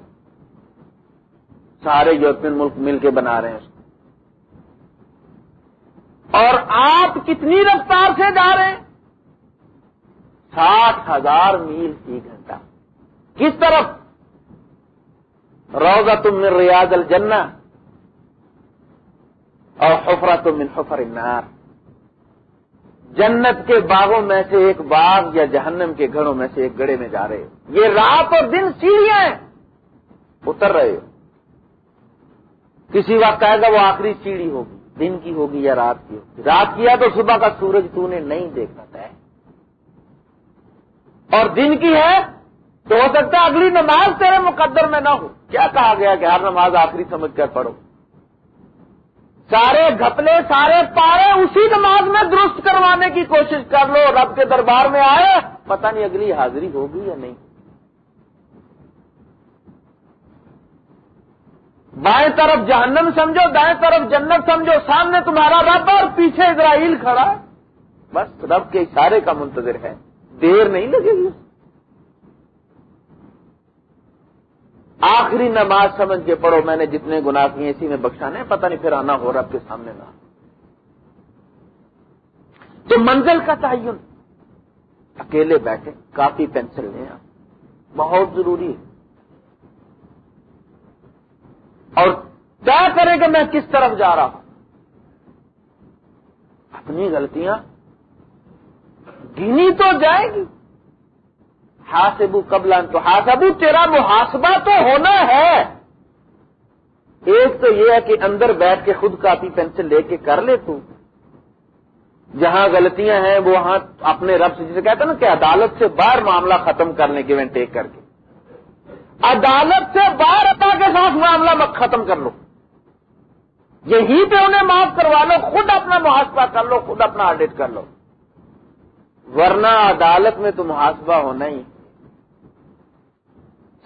سارے یورپین ملک مل کے بنا رہے ہیں اس کو۔ اور آپ کتنی رفتار سے جا رہے ہیں؟ ساٹھ ہزار میل فی گھنٹہ۔ کس طرف؟ روزہ تم من ریاض الجنہ۔ اور حفرہ تم من حفر النار۔ جنت کے باغوں میں سے ایک باغ یا جہنم کے گھروں میں سے ایک گڑے میں جا رہے ہو۔ یہ رات اور دن سیڑھیاں ہیں۔ اتر رہے ہو۔ کسی وقت آئے گا وہ آخری سیڑھی ہوگی، دن کی ہوگی یا رات کی ہوگی۔ رات کیا تو صبح کا سورج تو نے نہیں دیکھا تھا۔ اور دن کی ہے تو ہو سکتا ہے اگلی نماز تیرے مقدر میں نہ ہو۔ کیا کہا گیا کہ ہر نماز آخری سمجھ کر پڑھو؟ سارے گھپلے، سارے پارے اسی نماز میں درست کروانے کی کوشش کر لو، رب کے دربار میں آئے، پتہ نہیں اگلی حاضری ہوگی یا نہیں۔ بائیں طرف جہنم سمجھو، دائیں طرف جنت سمجھو، سامنے تمہارا رب اور پیچھے اسرائیل کھڑا ہے۔ بس رب کے اشارے کا منتظر ہے، دیر نہیں لگے گی۔ آخری نماز سمجھ کے پڑھو، میں نے جتنے گناہ کیے اسی میں بخشانے، پتہ نہیں پھر آنا ہو رب کے سامنے نہ۔ تو منزل کا تعین۔ اکیلے بیٹھے، کافی پینسل لیں آپ بہت ضروری ہے۔ اور طے کرے کہ میں کس طرف جا رہا ہوں؟ اپنی غلطیاں گنی تو جائے گی۔ ہاسبو قبلان تو ہاسبو تیرا محاسبہ تو ہونا ہے۔ ایک تو یہ ہے کہ اندر بیٹھ کے خود کاپی پینسل لے کے کر لے تو۔ جہاں غلطیاں ہیں وہاں اپنے رب سے، جسے کہتے ہیں نا کہ عدالت سے باہر معاملہ ختم کرنے کے وین ٹیک کر کے۔ عدالت سے باہر اتا کے ساتھ معاملہ ختم کر لو۔ یہی پہ انہیں معاف کروا لو، خود اپنا محاسبہ کر لو، خود اپنا آڈٹ کر لو۔ ورنہ عدالت میں تو محاسبہ ہونا ہی۔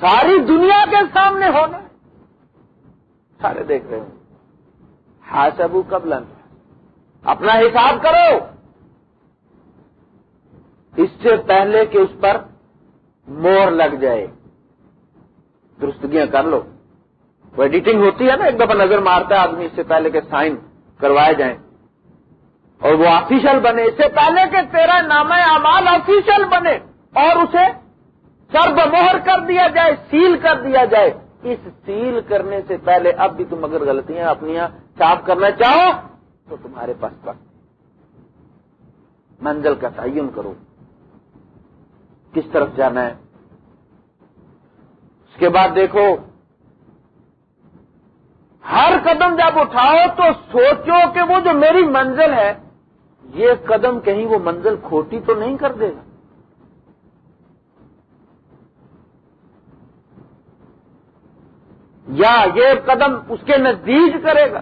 ساری دنیا کے سامنے ہونا سارے دیکھ رہے ہوں۔ ہاسبو کب لن اپنا حساب کرو۔ اس سے پہلے کہ اس پر مور لگ جائے۔ درستگیاں کر لو۔ وہ ایڈیٹنگ ہوتی ہے نا، ایک دفعہ نظر مارتا ہے آدمی، اس سے پہلے کہ سائن کروائے جائیں۔ اور وہ آفیشل بنے۔ اس سے پہلے کہ تیرا نام اعمال آفیشل بنے اور اسے سرب مہر کر دیا جائے، سیل کر دیا جائے۔ اس سیل کرنے سے پہلے اب بھی تم اگر غلطیاں اپنی صاف کرنا چاہو، تو تمہارے پاس وقت منزل کا تعین کرو۔ کس طرف جانا ہے؟ اس کے بعد دیکھو، ہر قدم جب اٹھاؤ تو سوچو کہ وہ جو میری منزل ہے، یہ قدم کہیں وہ منزل کھوٹی تو نہیں کر دے گا۔ یا یہ قدم اس کے نزدیک کرے گا۔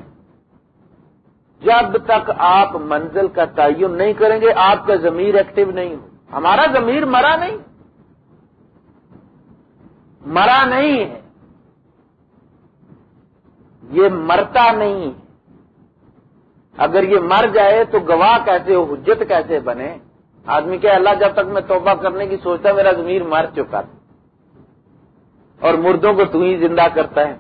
جب تک آپ منزل کا تعین نہیں کریں گے، آپ کا ضمیر ایکٹیو نہیں ہو۔ ہمارا ضمیر مرا نہیں۔ مرا نہیں ہے۔ یہ مرتا نہیں اگر یہ مر جائے تو گواہ کیسے ہو، حجت کیسے بنے؟ آدمی کہ اللہ جب تک میں توبہ کرنے کی سوچتا میرا ضمیر مر چکا تھا۔ اور مردوں کو تو ہی زندہ کرتا ہے۔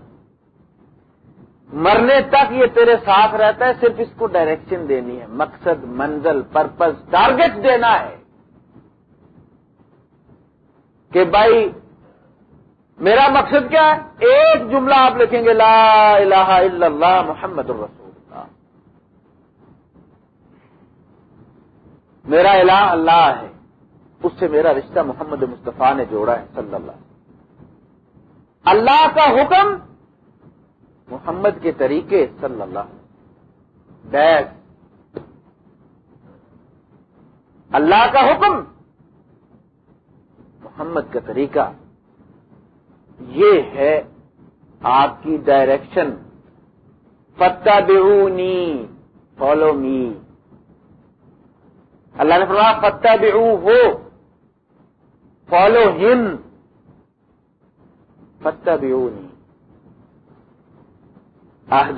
مرنے تک یہ تیرے ساتھ رہتا ہے، صرف اس کو ڈائریکشن دینی ہے۔ مقصد، منزل پرپز ٹارگیٹ دینا ہے۔ کہ بھائی، میرا مقصد کیا ہے؟ ایک جملہ آپ لکھیں گے، لا الہ الا اللہ محمد الرسول اللہ میرا الہ اللہ ہے۔ اس سے میرا رشتہ محمد مصطفیٰ نے جوڑا ہے، صلی اللہ اللہ کا حکم محمد کے طریقے صلی اللہ بیگ اللہ کا حکم محمد کا طریقہ۔ یہ ہے آپ کی ڈائریکشن فتح بہونی فالو می۔ اللہ نے فرمایا فتح بہو ہو فالو ہم۔ فتح بہونی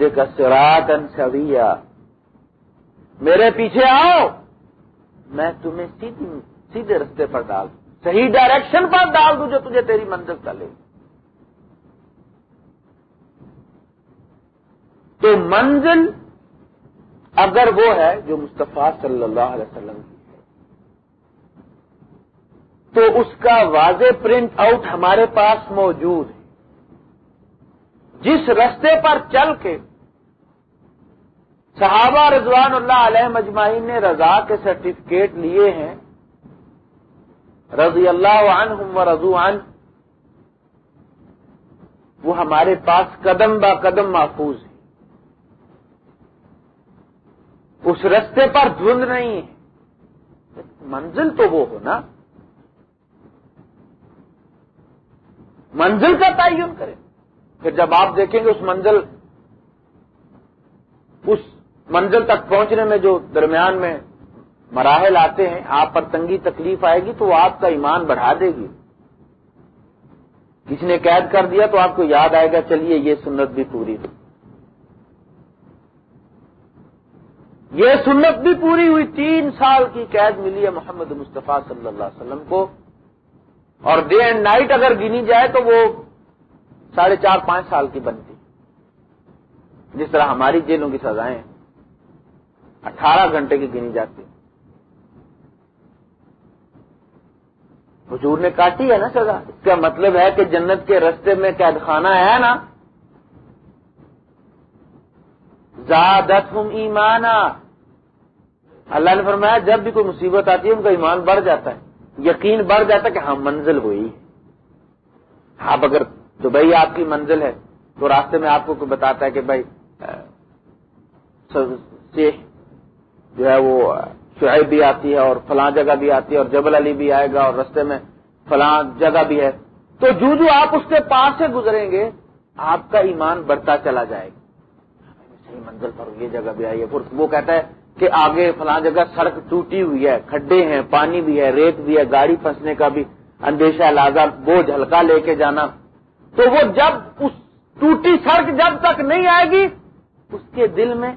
کا سرات سویا میرے پیچھے آؤ۔ میں تمہیں سیدھی سیدھے رستے پر ڈال دوں۔ صحیح ڈائریکشن پر ڈال دوں جو تجھے تیری منزل کا لے تو منزل اگر وہ ہے جو مصطفیٰ صلی اللہ علیہ وسلم کی تو اس کا واضح پرنٹ آؤٹ ہمارے پاس موجود ہے۔ جس رستے پر چل کے صحابہ رضوان اللہ علیہ مجمعین نے رضا کے سرٹیفکیٹ لیے ہیں، رضی اللہ عنہم و رضوان وہ ہمارے پاس قدم با قدم محفوظ ہے اس رستے پر دھند نہیں ہے۔ منزل تو وہ ہو نا۔ منزل کا تعین کریں۔ پھر جب آپ دیکھیں گے اس منزل اس منزل تک پہنچنے میں جو درمیان میں مراحل آتے ہیں، آپ پر تنگی، تکلیف آئے گی تو وہ آپ کا ایمان بڑھا دے گی۔ کسی نے قید کر دیا تو آپ کو یاد آئے گا، چلیے یہ سنت بھی پوری ہوئی۔ یہ سنت بھی پوری ہوئی، تین سال کی قید ملی ہے محمد مصطفیٰ صلی اللہ علیہ وسلم کو۔ اور ڈے اینڈ نائٹ اگر گنی جائے تو وہ ساڑھے چار پانچ سال کی بنتی جس طرح ہماری جیلوں کی سزائیں اٹھارہ گھنٹے کی گنی جاتی حضور نے کاٹی ہے نا سزا؟ اس کا مطلب ہے کہ جنت کے رستے میں قید خانہ ہے نا؟ زیادت ہم ایمانا اللہ نے فرمایا جب بھی کوئی مصیبت آتی ہے ان کا ایمان بڑھ جاتا ہے یقین بڑھ جاتا ہے کہ ہاں منزل ہوئی۔ آپ اگر دبئی آپ کی منزل ہے، تو راستے میں آپ کو کوئی بتاتا ہے کہ بھائی جو ہے وہ شعیب بھی آتی ہے اور فلاں جگہ بھی آتی ہے اور جبل علی بھی آئے گا اور رستے میں فلاں جگہ بھی ہے۔ تو جو جو آپ اس کے پاس سے گزریں گے، آپ کا ایمان بڑھتا چلا جائے گا۔ ہاں، صحیح منزل پر یہ جگہ بھی آئی ہے۔ پھر وہ کہتا ہے کہ آگے فلاں جگہ سڑک ٹوٹی ہوئی ہے، کھڈے ہیں، پانی بھی ہے، ریت بھی ہے، گاڑی پھنسنے کا بھی اندیشہ لازا بوجھ ہلکا لے کے جانا۔ تو وہ جب اس ٹوٹی سڑک جب تک نہیں آئے گی، اس کے دل میں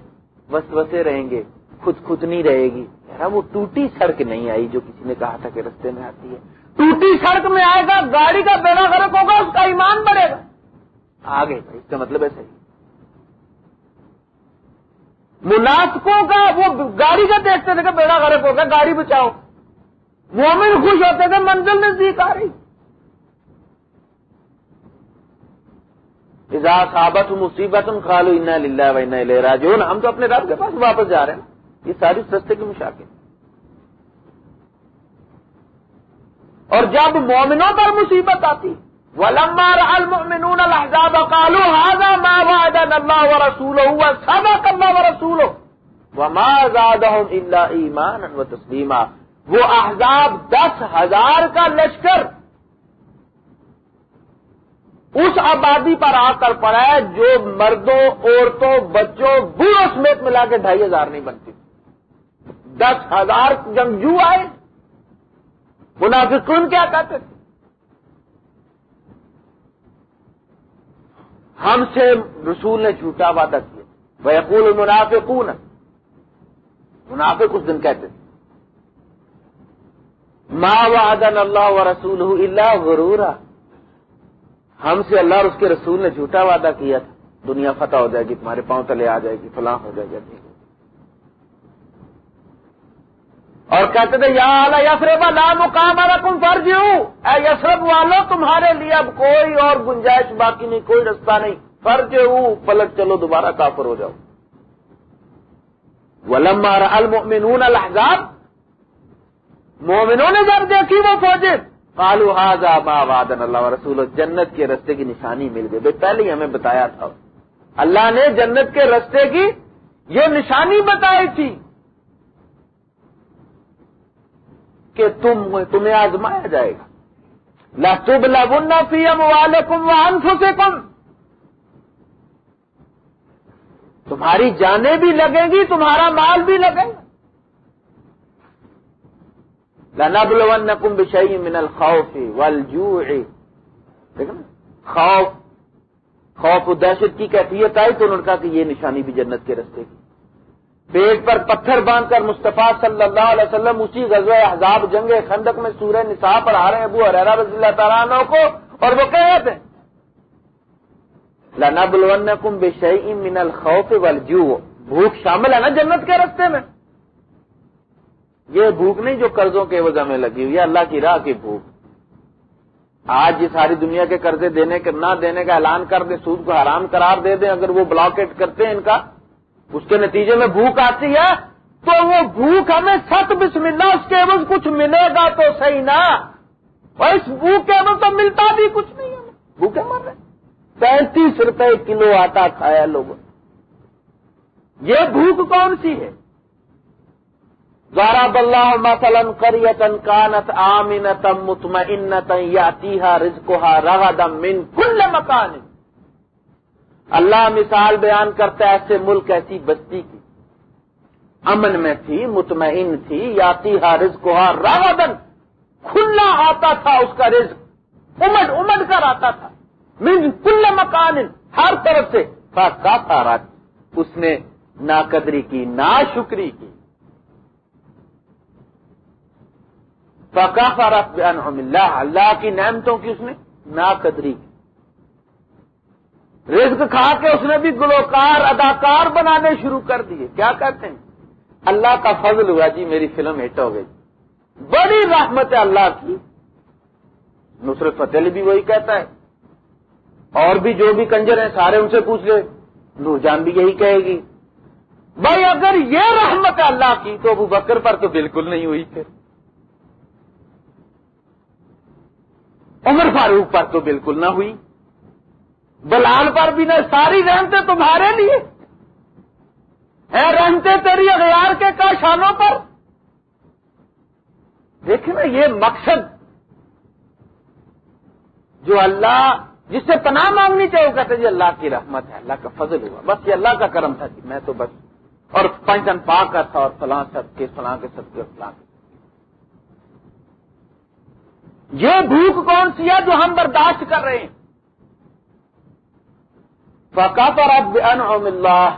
وسوسے رہیں گے خود خود نہیں رہے گی۔ وہ ٹوٹی سڑک نہیں آئی جو کسی نے کہا تھا کہ رستے میں آتی ہے۔ ٹوٹی سڑک میں آئے گا، گاڑی کا بیڑا غرق ہوگا، اس کا ایمان بڑھے گا۔ آگے اس کا مطلب ہے صحیح۔ منافقوں کا وہ گاڑی کا دیکھتے تھے کہ بیڑا غرق ہوگا، گاڑی بچاؤ۔ مومن خوش ہوتے تھے، منزل نزدیک آ رہی۔ صابت مصیبت خالو للہ و لے ہم تو اپنے رب کے پاس واپس جا رہے ہیں۔ یہ ساری سستے کی مشاکل۔ اور جب مومنوں پر مصیبت آتی ولما المؤمنون الاحزاب قالوا هذا ما وعدنا الله ورسوله وصدق الله ورسوله وما زادهم الا ایمانا وتسلیما وہ احزاب دس ہزار کا لشکر اس آبادی پر آ کر پڑا ہے جو مردوں، عورتوں، بچوں، بوڑھوں سمیت ملا کے ڈھائی ہزار نہیں بنتی۔ دس ہزار جنگجو آئے۔ منافقون کیا کہتے تھے؟ ہم سے رسول نے جھوٹا وعدہ کیا۔ وہ منافع کون منافع کچھ دن کہتے تھے ما وعدن اللہ و رسول اللہ غرورا۔ ہم سے اللہ اور اس کے رسول نے جھوٹا وعدہ کیا تھا۔ دنیا فتح ہو جائے گی، تمہارے پاؤں تلے آ جائے گی، فلاں ہو جائے گی۔ اور کہتے تھے، یا یسرف لا مقام رقم فرض اے یسرف والو، تمہارے لیے اب کوئی اور گنجائش باقی نہیں، کوئی رستہ نہیں۔ فرض ہوں پلٹ چلو، دوبارہ کافر ہو جاؤ۔ ولما المؤمنون الاحزاب مومنوں نے جب دیکھی وہ فوجیں۔ کالو حاضا ما اللہ رسول جنت کے رستے کی نشانی مل گئی۔ بھائی، پہلے ہی ہمیں بتایا تھا۔ اللہ نے جنت کے رستے کی یہ نشانی بتائی تھی۔ کہ تم تمہیں آزمایا جائے گا۔ لب لبن فی ام والے کم سے کم تمہاری جانیں بھی لگیں گی، تمہارا مال بھی لگے گا۔ لنبلون نقم بشئی من الخوف والجوع۔ خوف خوف و دہشت کی کیفیت آئی تو انہوں نے کہا کہ یہ نشانی بھی جنت کے رستے کی۔ پیٹ پر پتھر باندھ کر مصطفیٰ صلی اللہ علیہ وسلم اسی غزوہ احزاب جنگ خندق میں سورہ نساء پر آ رہے ہیں، ابو حرا رضی اللہ تعالیٰ عنہ کو، اور وہ کہہ رہے تھے لنبلون نقم بشئی من الخوف والجوع. بھوک شامل ہے نا جنت کے رستے میں؟ یہ بھوک نہیں جو قرضوں کے وجہ میں لگی ہوئی ہے، اللہ کی راہ کی بھوک۔ آج یہ ساری دنیا کے قرضے دینے کے نہ دینے کا اعلان کر دیں، سود کو حرام قرار دے دیں، اگر وہ بلاکیٹ کرتے ہیں ان کا اس کے نتیجے میں بھوک آتی ہے تو وہ بھوک ہمیں ست بسم اللہ، اس کے عوض کچھ ملے گا تو صحیح نا۔ اور اس بھوک کے عوض تو ملتا بھی کچھ نہیں۔ ہے بھوکے مر رہے پینتیس روپے کلو آٹا کھایا لوگوں یہ بھوک کون سی ہے؟ ضرب اللہ مثلا قرية كانت آمنة مطمئنة يأتيها رزقها رغدا من كل مكان اللہ مثال بیان کرتا ہے ایسے ملک ایسی بستی کی۔ امن میں تھی، مطمئن تھی یاتی ہا رزقها رغدا کھلا آتا تھا اس کا رزق۔ امڈ امڈ کر آتا تھا۔ من کل مکان، ہر طرف سے۔ کا سارا اس نے ناقدری کی نا شکری کی فکافارت اللہ اللہ کی نعمتوں کی اس نے نا قدری کی۔ رزق کھا کے اس نے بھی گلوکار، اداکار بنانے شروع کر دیے۔ کیا کہتے ہیں؟ اللہ کا فضل ہوا جی میری فلم ہٹ ہو گئی۔ بڑی رحمت ہے اللہ کی۔ نصرت فتح علی بھی وہی کہتا ہے۔ اور بھی جو بھی کنجر ہیں، سارے ان سے پوچھ لے۔ نور جان بھی یہی کہے گی۔ بھائی، اگر یہ رحمت ہے اللہ کی تو ابو بکر پر تو بالکل نہیں ہوئی پھر عمر فاروق پر تو بالکل نہ ہوئی۔ بلال پر بھی نہ ساری رحمتیں تمہارے لیے۔ ہے رحمتیں تیری اغیار کے کا شانوں پر۔ دیکھیں نا یہ مقصد جو اللہ جس سے پناہ مانگنی چاہیے وہ کہتے جی اللہ کی رحمت ہے، اللہ کا فضل ہوا۔ بس یہ اللہ کا کرم تھا جی میں تو بس۔ اور پنچن پا کا تھا، اور فلاں سب کے، فلاں کے سب کے فلاں کے۔ یہ بھوک کون سی ہے جو ہم برداشت کر رہے ہیں؟ فقا پر اب انعم اللہ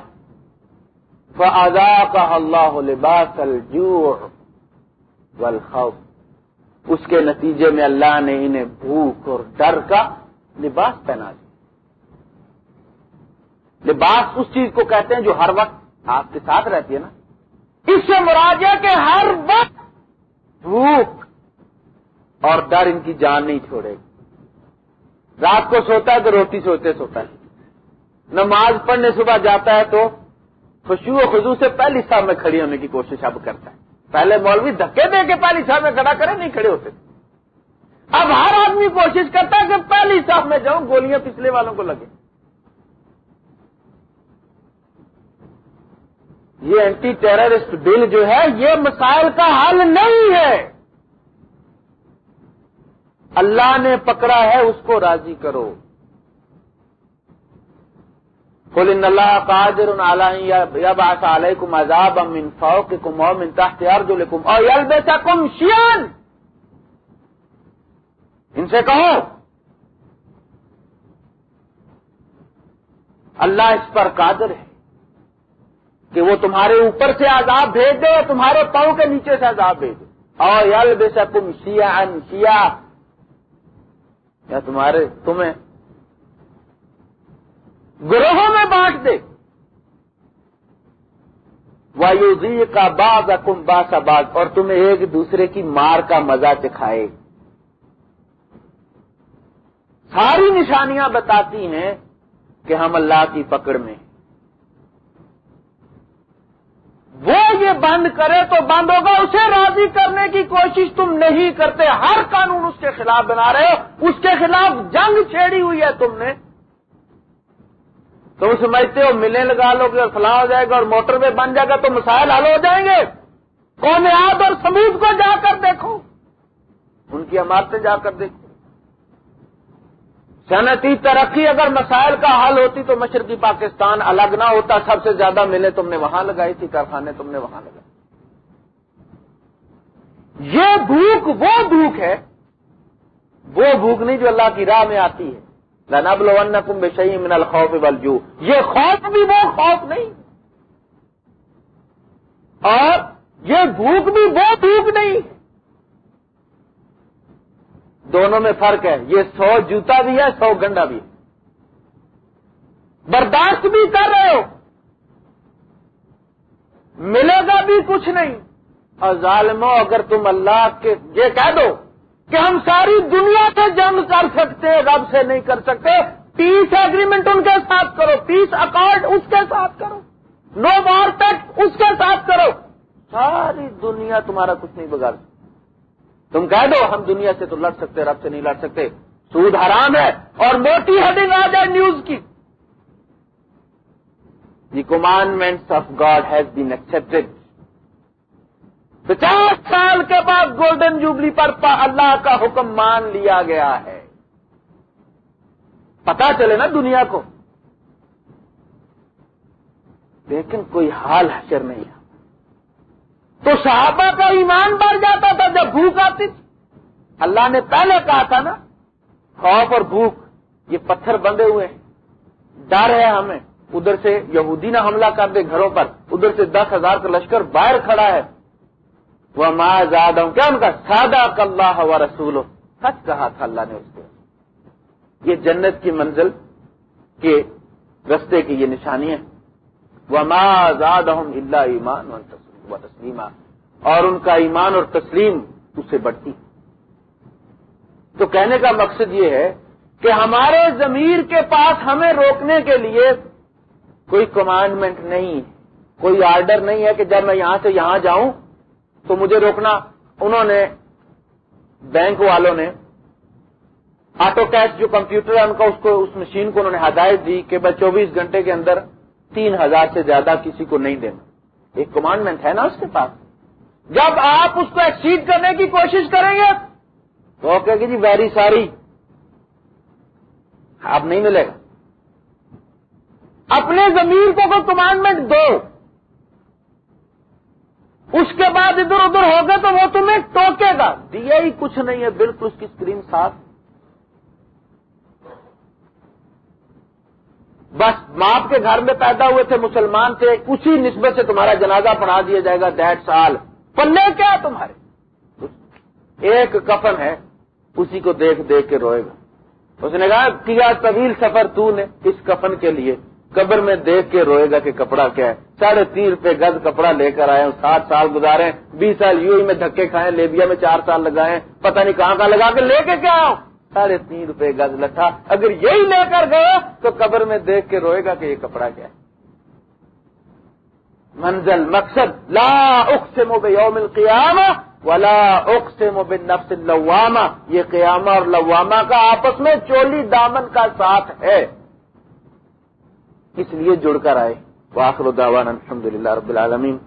لباس الجوع والخوف۔ اس کے نتیجے میں اللہ نے انہیں بھوک اور ڈر کا لباس پہنا دیا۔ لباس اس چیز کو کہتے ہیں جو ہر وقت آپ کے ساتھ رہتی ہے نا۔ اس سے مراد ہے کہ ہر وقت بھوک اور ڈر ان کی جان نہیں چھوڑے گی۔ رات کو سوتا ہے تو روٹی سوتے سوتا ہے نماز پڑھنے صبح جاتا ہے تو خوشو و خزو سے پہلی صاحب میں کھڑی ہونے کی کوشش اب کرتا ہے۔ پہلے مولوی دھکے دے کے پہلی صاحب میں کھڑا کرے، نہیں کھڑے ہوتے۔ اب ہر آدمی کوشش کرتا ہے کہ پہلی صاحب میں جاؤں، گولیاں پچھلے والوں کو لگے یہ اینٹی ٹیررسٹ بل جو ہے، یہ مسائل کا حل نہیں ہے۔ اللہ نے پکڑا ہے، اس کو راضی کرو۔ کل ان اللہ قادر یا باس علیہ کم عذاب امن فوق کم او من تحت ارجل کم او یل بیسا کم شیان. ان سے کہو. اللہ اس پر قادر ہے کہ وہ تمہارے اوپر سے عذاب بھیج دے اور تمہارے پاؤں کے نیچے سے عذاب بھیج دے. او یل بیسا کم شیان. یا تمہارے تمہیں گروہوں میں بانٹ دے۔ وایوزی کا باز اکم باسا باز اور تمہیں ایک دوسرے کی مار کا مزہ چکھائے۔ ساری نشانیاں بتاتی ہیں کہ ہم اللہ کی پکڑ میں وہ یہ بند کرے تو بند ہوگا، اسے راضی کرنے کی کوشش تم نہیں کرتے۔ ہر قانون اس کے خلاف بنا رہے ہو، اس کے خلاف جنگ چھیڑی ہوئی ہے تم نے۔ تم سمجھتے ہو ملیں لگا لو گے اور فلاں ہو جائے گا اور موٹر وے بن جائے گا تو مسائل حل ہو جائیں گے۔ کون اور سبوت کو جا کر دیکھو۔ ان کی عمارتیں جا کر دیکھو۔ صنعتی ترقی اگر مسائل کا حل ہوتی تو مشرقی پاکستان الگ نہ ہوتا، سب سے زیادہ ملے تم نے وہاں لگائی تھی، کارخانے تم نے وہاں لگائی۔ یہ بھوک، وہ بھوک ہے، وہ بھوک نہیں جو اللہ کی راہ میں آتی ہے۔ لنب لو کم بے شعی من الخوف بلجو یہ خوف بھی وہ خوف نہیں. اور یہ بھوک بھی وہ بھوک نہیں. دونوں میں فرق ہے. یہ سو جوتا بھی ہے، سو گنڈا بھی ہے. برداشت بھی کر رہے ہو. ملے گا بھی کچھ نہیں. اور ظالمو اگر تم اللہ کے یہ کہہ دو کہ ہم ساری دنیا سے جنگ کر سکتے رب سے نہیں کر سکتے۔ پیس ایگریمنٹ ان کے ساتھ کرو۔ پیس اکارڈ اس کے ساتھ کرو۔ نو مور ٹیکس اس کے ساتھ کرو۔ ساری دنیا تمہارا کچھ نہیں بگاڑ تم کہہ دو، ہم دنیا سے تو لڑ سکتے، رب سے نہیں لڑ سکتے۔ سود حرام ہے اور موٹی ہیڈنگ آ جائے نیوز کی۔ The commandments of God has been accepted پچاس سال کے بعد گولڈن جوبلی پر اللہ کا حکم مان لیا گیا ہے۔ پتا چلے نا دنیا کو۔ لیکن کوئی حال حشر نہیں ہے۔ تو صحابہ کا ایمان بڑھ جاتا تھا جب بھوک آتی تھی۔ اللہ نے پہلے کہا تھا نا، خوف اور بھوک، یہ پتھر بندے ہوئے ہیں۔ ڈر ہے ہمیں۔ ادھر سے یہودی نہ حملہ کر دے گھروں پر۔ ادھر سے دس ہزار کا لشکر باہر کھڑا ہے۔ وہ ماں زیادہ کیا ان کا سادہ کلّہ ہوا رسول سچ کہا تھا اللہ نے اس کو۔ یہ جنت کی منزل کے رستے کی یہ نشانی ہے۔ وہ ماں زاد اللہ ایمان و تسلیمہ اور ان کا ایمان اور تسلیم اس سے بڑھتی۔ تو کہنے کا مقصد یہ ہے کہ ہمارے ضمیر کے پاس ہمیں روکنے کے لیے کوئی کمانڈمنٹ نہیں کوئی آرڈر نہیں ہے کہ جب میں یہاں سے یہاں جاؤں تو مجھے روکنا۔ انہوں نے بینک والوں نے آٹو کیش جو کمپیوٹر ہے، ان کا اس کو، اس مشین کو انہوں نے ہدایت دی کہ بس چوبیس گھنٹے کے اندر تین ہزار سے زیادہ کسی کو نہیں دینا۔ ایک کمانڈمنٹ ہے نا اس کے پاس۔ جب آپ اس کو ایکسیڈ کرنے کی کوشش کریں گے، تو کہ جی ویری ساری آپ نہیں ملے گا۔ اپنے زمین کو کوئی کمانڈمنٹ دو۔ اس کے بعد ادھر ادھر ہوگا تو وہ تمہیں ٹوکے گا۔ دیا ہی کچھ نہیں ہے، بالکل اس کی اسکرین صاف۔ بس ماپ کے گھر میں پیدا ہوئے تھے مسلمان تھے، اسی نسبت سے تمہارا جنازہ پڑھا دیا جائے گا دیٹ سال۔ پلے کیا تمہارے؟ ایک کفن ہے، اسی کو دیکھ دیکھ کے روئے گا۔ اس نے کہا، کیا طویل سفر تو نے اس کفن کے لیے؟ قبر میں دیکھ کے روئے گا کہ کپڑا کیا ہے۔ ساڑھے تین روپے گز کپڑا لے کر آئے سات سال گزارے بیس سال یو میں دھکے کھائے لیبیا میں چار سال لگائے پتہ نہیں کہاں کہاں لگا کے لے کے کیا آؤ ساڑھے تین روپے گز لٹھا۔ اگر یہی لے کر گیا تو قبر میں دیکھ کے روئے گا کہ یہ کپڑا کیا ہے۔ منزل، مقصد، لا اقسم بیوم القیامہ ولا اقسم بالنفس اللوامہ۔ یہ قیامہ اور لوامہ کا آپس میں چولی دامن کا ساتھ ہے۔ اس لیے جڑ کر آئے۔ واخر دعوانا الحمد للہ رب العالمین۔